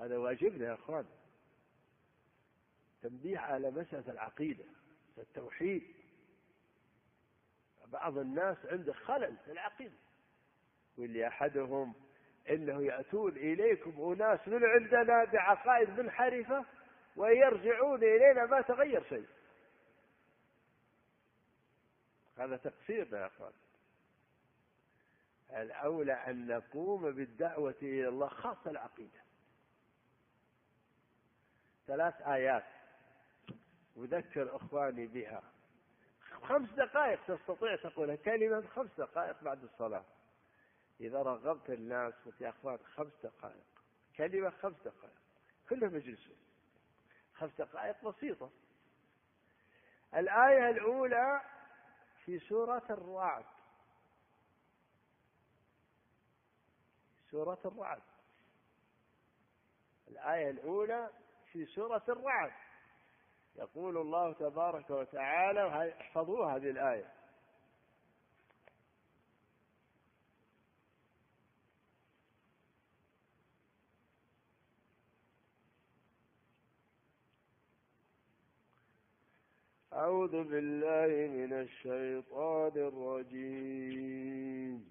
هذا واجبنا يا أخوان. تنبيه على مسألة العقيدة التوحيد. بعض الناس عنده خلل في العقيدة. واللي أحدهم إنه يأتون إليكم أناس من عندنا بعقائد منحرفة ويرجعون إلينا ما تغير شيء. هذا تقصيرنا يا أخوان. الأولى أن نقوم بالدعوة إلى الله خاصة العقيدة. ثلاث آيات أذكر إخواني بها. خمس دقائق تستطيع تقولها كلمة خمس دقائق بعد الصلاة. إذا رغبت الناس قلت يا أخوان خمس دقائق. كلمة خمس دقائق. كلهم يجلسون. خمس دقائق بسيطة. الآية الأولى في سورة الرعد. سورة الرعد. الآية الأولى في سورة الرعد. يقول الله تبارك وتعالى احفظوا هذه الآية. أعوذ بالله من الشيطان الرجيم.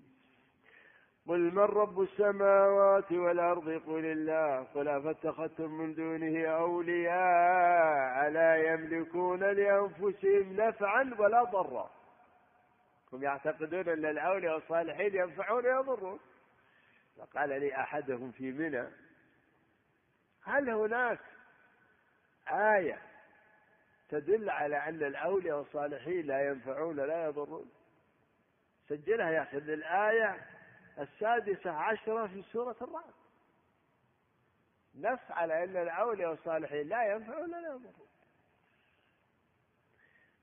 قل من رب السماوات والأرض؟ قل الله. قل أفاتخذتم من دونه أولياء لا يملكون لأنفسهم نفعا ولا ضرا. هم يعتقدون أن الأولياء الصالحين ينفعون ويضرون. فقال لي أحدهم في منى هل هناك آية تدل على أن الأولياء والصالحين لا ينفعون لا يضرون. سجلها يا أخي الآية السادسة عشرة في سورة الرعد. نص على أن الأولياء والصالحين لا ينفعون ولا يضرون.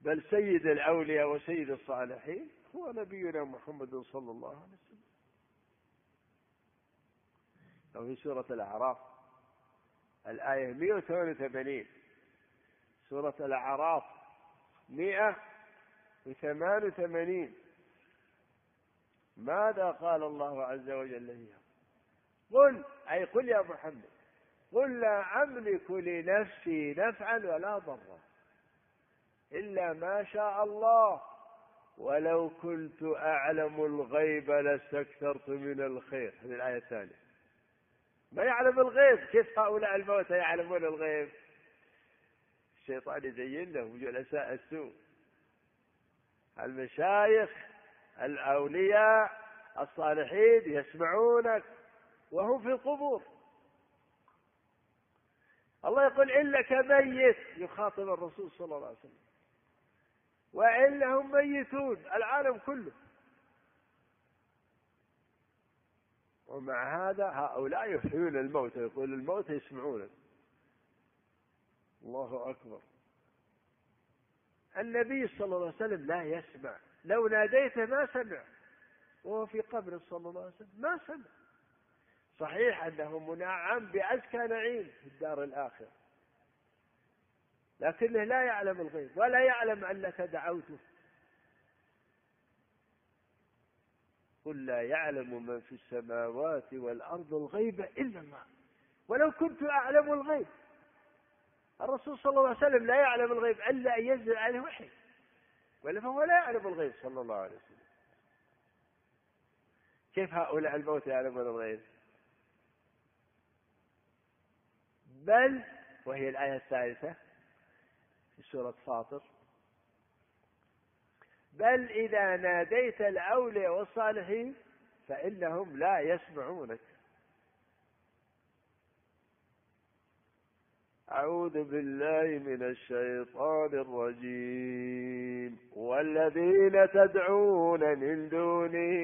بل سيد الأولياء وسيد الصالحين هو نبينا محمد صلى الله عليه وسلم. وفي سورة الأعراف الآية 188 سورة الأعراف 188 ماذا قال الله عز وجل فيها؟ قل أي قل يا محمد قل لا أملك لنفسي نفعا ولا ضرا إلا ما شاء الله. ولو كنت أعلم الغيب لاستكثرت من الخير. هذه الآية الثانية. ما يعلم الغيب؟ كيف هؤلاء الموتى يعلمون الغيب؟ الشيطان يزين لهم جلساء السوء. المشايخ الأولياء الصالحين يسمعونك وهم في القبور. الله يقول إنك ميت يخاطب الرسول صلى الله عليه وسلم. وإنهم ميتون العالم كله. ومع هذا هؤلاء يحيون الموت يقول الموت يسمعونك. الله أكبر. النبي صلى الله عليه وسلم لا يسمع. لو ناديته ما سمع. وهو في قبر صلى الله عليه وسلم. ما سمع. صحيح أنه منعم بأزكى نعيم في الدار الآخرة. لكنه لا يعلم الغيب ولا يعلم أنك دعوته. قل لا يعلم من في السماوات والأرض الغيب إلا الله. ولو كنت أعلم الغيب. الرسول صلى الله عليه وسلم لا يعلم الغيب إلا أن ينزل عليه وحي. ولا فهو لا يعلم الغيب صلى الله عليه وسلم. كيف هؤلاء الموت يعلمون الغيب؟ بل وهي الآية الثالثة في سورة فاطر بل إذا ناديت الأولياء والصالحين فإنهم لا يسمعونك. أعوذ بالله من الشيطان الرجيم. والذين تدعون من دونه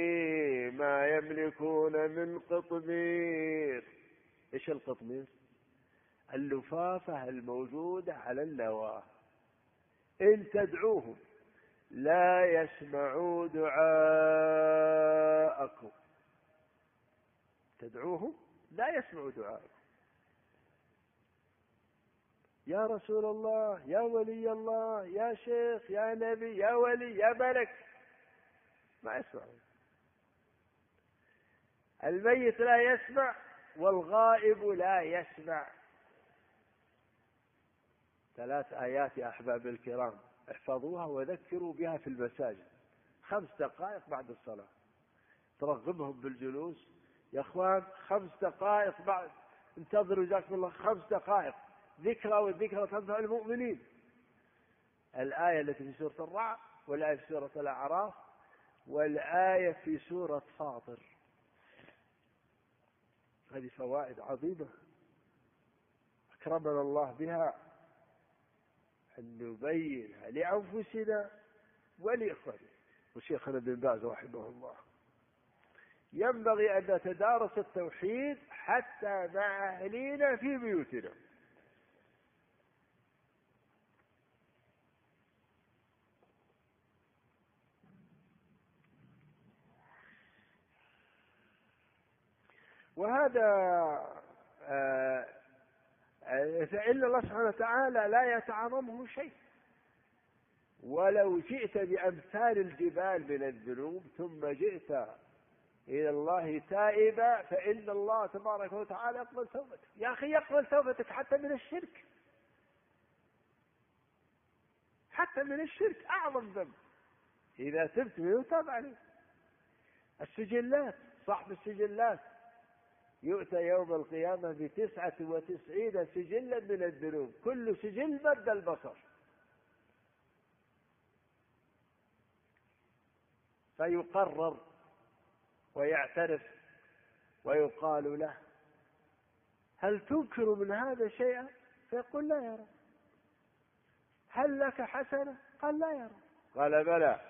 ما يملكون من قطمير. إيش القطمير؟ اللفافة الموجودة على النواة إن تدعوهم لا يسمعوا دعاءكم. تدعوهم لا يسمعوا دعاءكم. يا رسول الله يا ولي الله يا شيخ يا نبي يا ولي يا ملك. ما يسمعون الميت لا يسمع والغائب لا يسمع. ثلاث آيات يا أحباب الكرام. احفظوها وذكروا بها في المساجد. خمس دقائق بعد الصلاة. ترغبهم بالجلوس. يا إخوان خمس دقائق بعد. انتظروا جزاكم الله خمس دقائق. ذكرى والذكرى تنفع المؤمنين الآية التي في سورة الرعد والآية في سورة الأعراف والآية في سورة فاطر. هذه فوائد عظيمة. أكرمنا الله بها أن نبينها لأنفسنا ولإخواننا. وشيخنا ابن باز رحمه الله. ينبغي أن نتدارس التوحيد حتى مع أهلينا في بيوتنا. وهذا آه، فإن الله سبحانه وتعالى لا يتعظمه شيء. ولو جئت بأمثال الجبال من الذنوب ثم جئت إلى الله تائبا فإن الله تبارك وتعالى يقبل توبتك. يا أخي يقبل توبتك حتى من الشرك. حتى من الشرك أعظم ذنب. إذا تبت منه تاب عليه السجلات صاحب السجلات. يؤتى يوم القيامة بتسعة وتسعين سجلا من الذنوب. كل سجل مد البصر. فيقرر ويعترف ويقال له هل تنكر من هذا شيئا؟ فيقول لا يرى هل لك حسنة؟ قال لا يرى قال بلى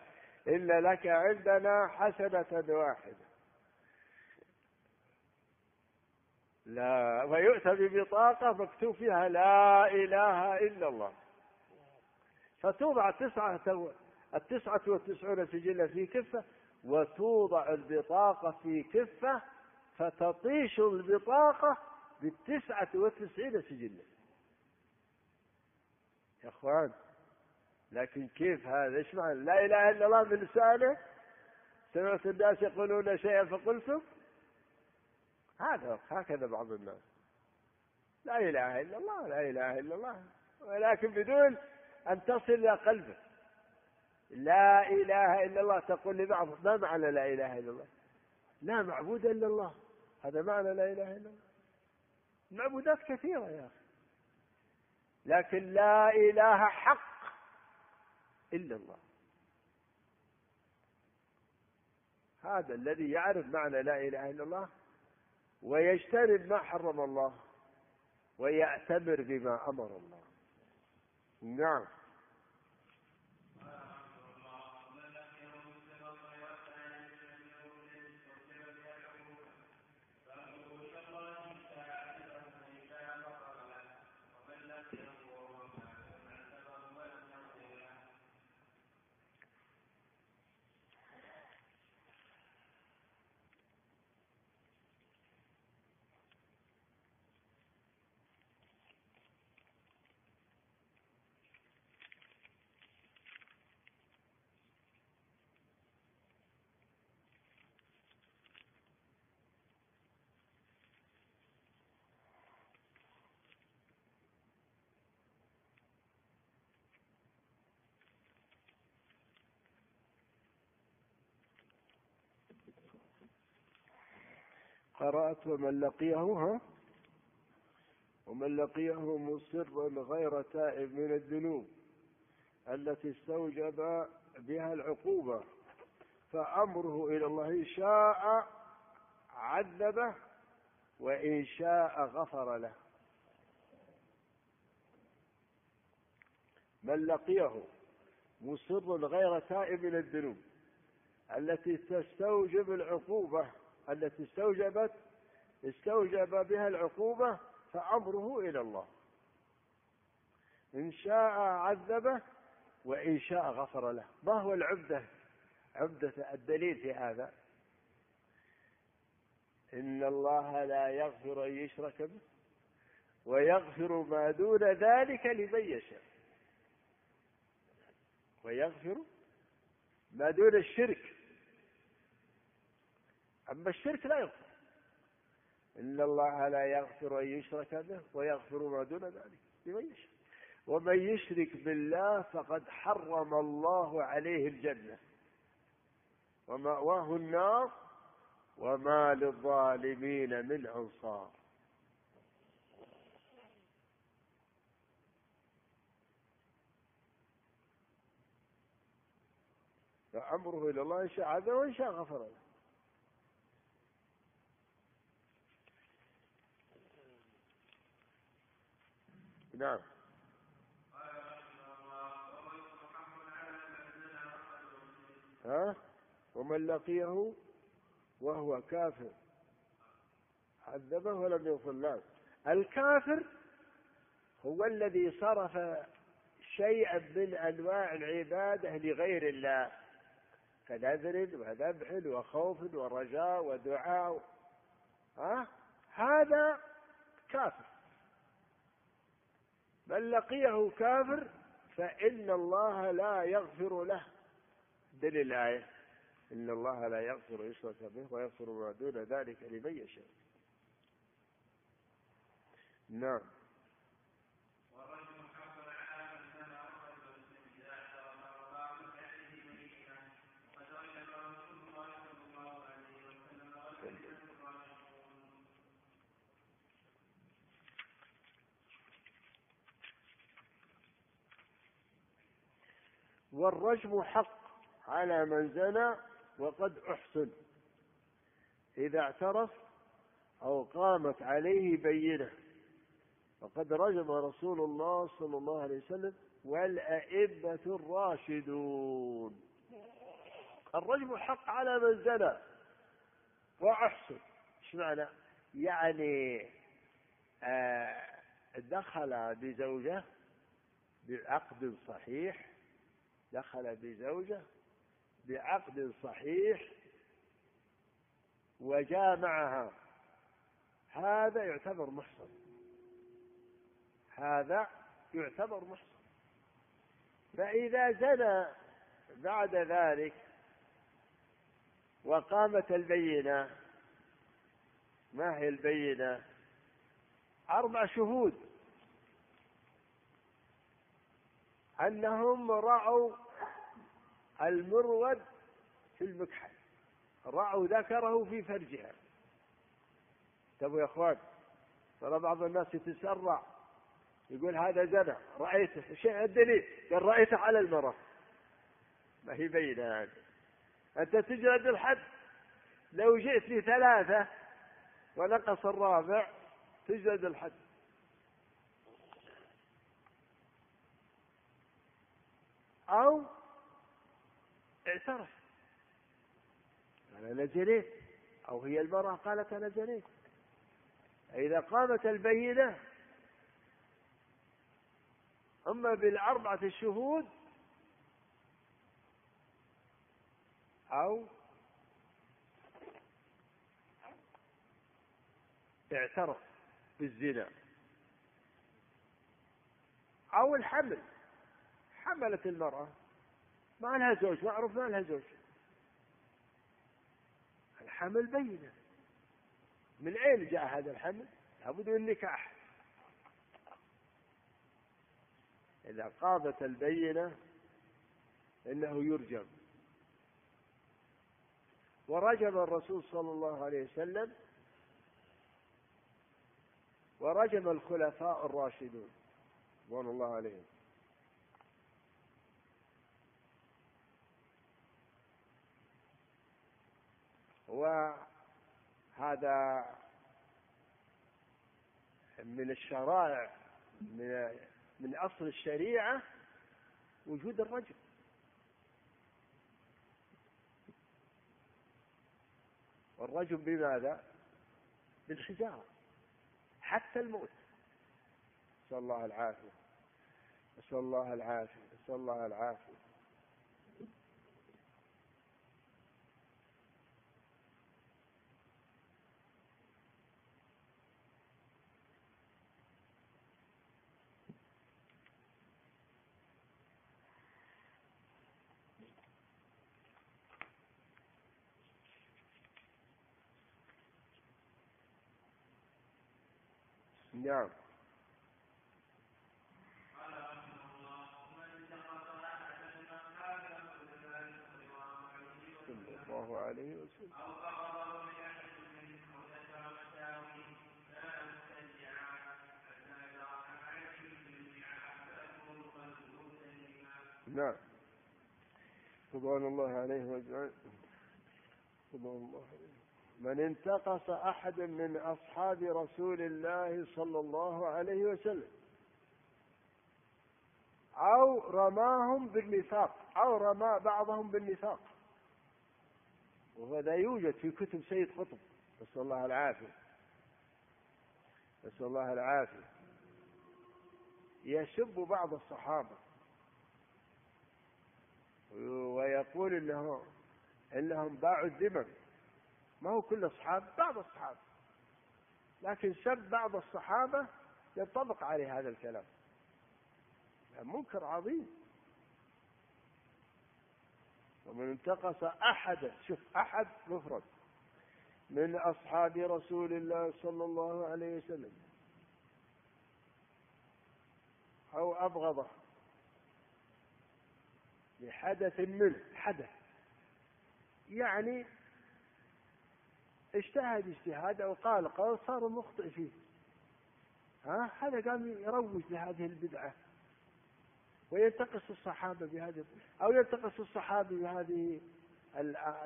إن لك عندنا حسنة واحدة. لا فيؤتى ببطاقة مكتوب فيها لا إله إلا الله. فتوضع التسعة التسعة والتسعون سجلا في كفة وتوضع البطاقة في كفة فتطيش البطاقة بالتسعة والتسعين سجلا يا إخوان لكن كيف هذا؟ إيش معنى لا إله إلا الله من لسانه؟ سمعت الناس يقولون شيئا فقلتم؟ هذا هكذا بعض الناس. لا إله إلا الله لا إله إلا الله. ولكن بدون أن تصل إلى قلبه لا إله إلا الله تقول لبعض ما معنى لا إله إلا الله؟ لا معبود إلا الله. هذا معنى لا إله إلا الله. المعبودات كثيرة يا أخي. لكن لا إله حق إلا الله. هذا الذي يعرف معنى لا إله إلا الله ويجتنب ما حرم الله ويأتمر بما أمر الله. نعم. قرأت ومن لقيه ها؟ ومن لقيه مصرا غير تائب من الذنوب التي استوجب بها العقوبة فأمره إلى الله إن شاء عذبه وإن شاء غفر له. من لقيه مصر غير تائب من الذنوب التي تستوجب العقوبة التي استوجبت استوجب بها العقوبة فأمره إلى الله. إن شاء عذبه وإن شاء غفر له. ما هو العبدة؟ عبدة الدليل في هذا. إن الله لا يغفر أن يشرك به ويغفر ما دون ذلك لمن يشاء. ويغفر ما دون الشرك. أما الشرك لا يغفر. إن الله لا يغفر أن يشرك به ويغفر ما دون ذلك لمن يشاء. ومن يشرك بالله فقد حرم الله عليه الجنة. ومأواه النار وما للظالمين من أنصار. فأمره إلى الله إن شاء عذب وإن شاء غفر له. نعم. ها؟ ومن لقيه وهو كافر. عذبه ولم يغفر له. الكافر هو الذي صرف شيئا من أنواع العبادة لغير الله. كنذر وذبح وخوف ورجاء ودعاء. ها؟ هذا كافر. من لقيه كافر فإن الله لا يغفر له. دليل الآية إن الله لا يغفر يشرك به ويغفر ما دون ذلك لمن يشاء. نعم. والرجم حق على من زنى وقد أحسن. إذا اعترف أو قامت عليه بينة وقد رجم رسول الله صلى الله عليه وسلم والأئمة الراشدون. الرجم حق على من زنى وأحسن. إيش معنى؟ يعني آه دخل بزوجة بعقد صحيح دخل بزوجة بعقد صحيح وجامعها هذا يعتبر محصن. هذا يعتبر محصن. فإذا زنى بعد ذلك وقامت البينة ما هي البينة؟ أربع شهود. أنهم رأوا المرود في المكحل رأوا ذكره في فرجها. تبوا يا إخوان ترى بعض الناس يتسرع يقول هذا زنا رأيته شيء الدليل؟ قال رأيته على المرأة ما هي بينة هذه أنت تجلد الحد لو جئت في ثلاثة ونقص الرابع تجلد الحد. أو اعترف. أنا جنيت أو هي المرأة قالت أنا جنيت إذا قامت البينة أما بالأربعة الشهود أو اعترف بالزنا أو الحمل. حملت المرأة. ما لها زوج معروف ما لها زوج. الحمل بينة. من أين جاء هذا الحمل؟ لابد من نكاح إذا قامت البينة إنه يرجم. ورجم الرسول صلى الله عليه وسلم ورجم الخلفاء الراشدون رضوان الله عليهم. وهذا من الشرائع من من أصل الشريعة وجود الرجل. والرجل بماذا؟ بالحجارة حتى الموت. نسأل الله العافية نسأل الله العافية نسأل الله العافية. نعم. صلى الله عليه وسلم. نعم. رضوان الله عليه واجمعين رضوان الله عليه من انتقص احدا من أصحاب رسول الله صلى الله عليه وسلم أو رماهم بالنفاق أو رمى بعضهم بالنفاق. وهذا يوجد في كتب سيد قطب. نسأل الله العافية. نسأل الله العافية. يسب بعض الصحابة. ويقول انه إنهم باعوا الذمم ما هو كل الصحابة بعض الصحابة. لكن سب بعض الصحابة ينطبق عليه هذا الكلام. منكر عظيم. ومن انتقص أحد شوف أحد مفرد. من أصحاب رسول الله صلى الله عليه وسلم. أو أبغضه لحدث منه حدث. يعني اجتهد اجتهاد أو قال قول صار مخطئ فيه. ها؟ هذا قام يروج لهذه البدعة. وينتقص الصحابة بهذه أو ينتقص الصحابي بهذه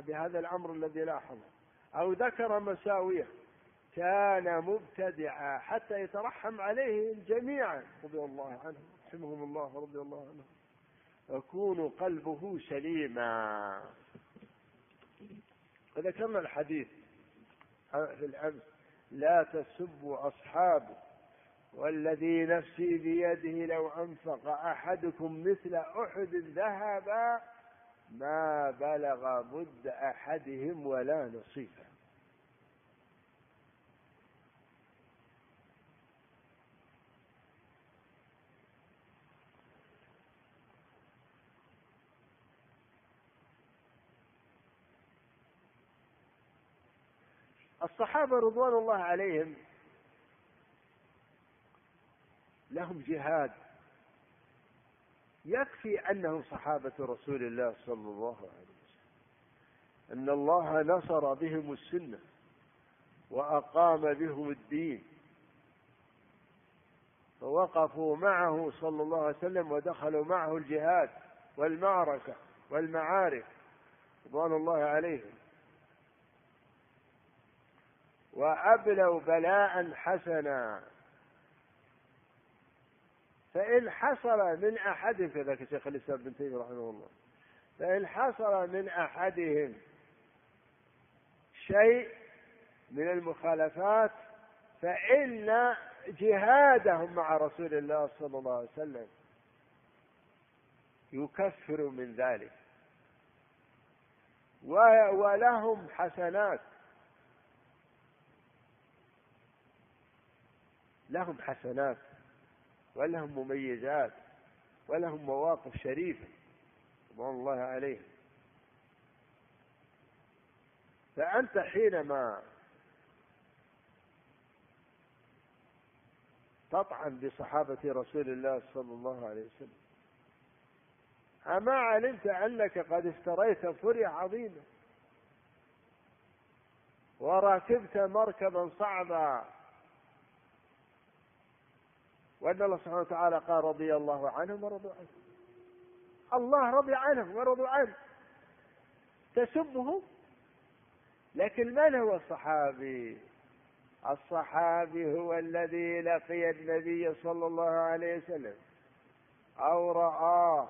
بهذا الأمر الذي لاحظه. أو ذكر مساويه. كان مبتدعا حتى يترحم عليهم جميعا. رضي الله عنهم. رحمهم الله رضي الله عنهم. يكون قلبه سليما. وذكرنا الحديث في الأمس لا تسبوا أصحابي والذي نفسي بيده لو أنفق أحدكم مثل أحد ذهبا ما بلغ مد أحدهم ولا نصيفه الصحابة رضوان الله عليهم لهم جهاد يكفي أنهم صحابة رسول الله صلى الله عليه وسلم. أن الله نصر بهم السنة وأقام بهم الدين. فوقفوا معه صلى الله عليه وسلم ودخلوا معه الجهاد والمعركة والمعارك رضوان الله عليهم. وأبلوا بلاء حسنا. فإن حصل من أحد كذلك شيخ الإسلام بن تيمية رحمه الله فإن حصل من أحدهم شيء من المخالفات فإن جهادهم مع رسول الله صلى الله عليه وسلم يكفر من ذلك. ولهم حسنات. لهم حسنات ولهم مميزات ولهم مواقف شريفة رضوان الله عليهم. فأنت حينما تطعن بصحابة رسول الله صلى الله عليه وسلم أما علمت أنك قد افتريت فرية عظيمة وركبت مركبا صعبا وأن الله سبحانه وتعالى قال رضي الله عنهم ورضوا عنه. الله رضي عنهم ورضوا عنه. تسبهم لكن من هو الصحابي؟ الصحابي هو الذي لقي النبي صلى الله عليه وسلم أو رآه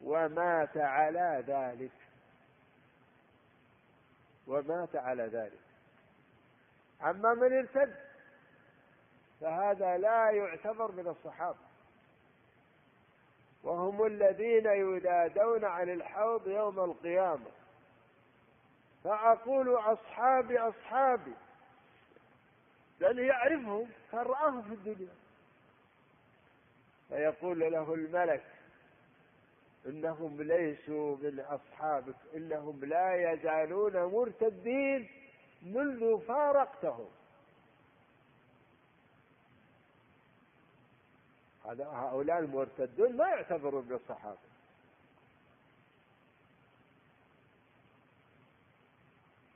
ومات على ذلك. ومات على ذلك. أما من ارتد فهذا لا يعتبر من الصحابة. وهم الذين ينادون عن الحوض يوم القيامة. فأقول أصحابي أصحابي لأنه يعرفهم؟ كان رآهم في الدنيا؟ فيقول له الملك إنهم ليسوا من أصحابك إنهم لا يزالون مرتدين منذ فارقتهم هذا هؤلاء المرتدون ما يعتبرون من الصحابة.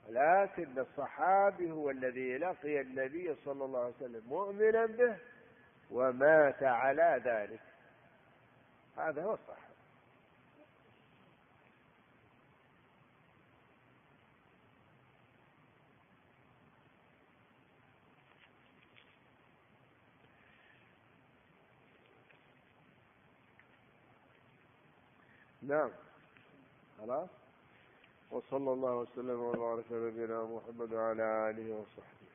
لكن الصحابي هو الذي لقي النبي صلى الله عليه وسلم مؤمنا به ومات على ذلك. هذا هو الصحابي نعم خلاص وصلى الله وسلم وبارك على نبينا محمد وعلى اله وصحبه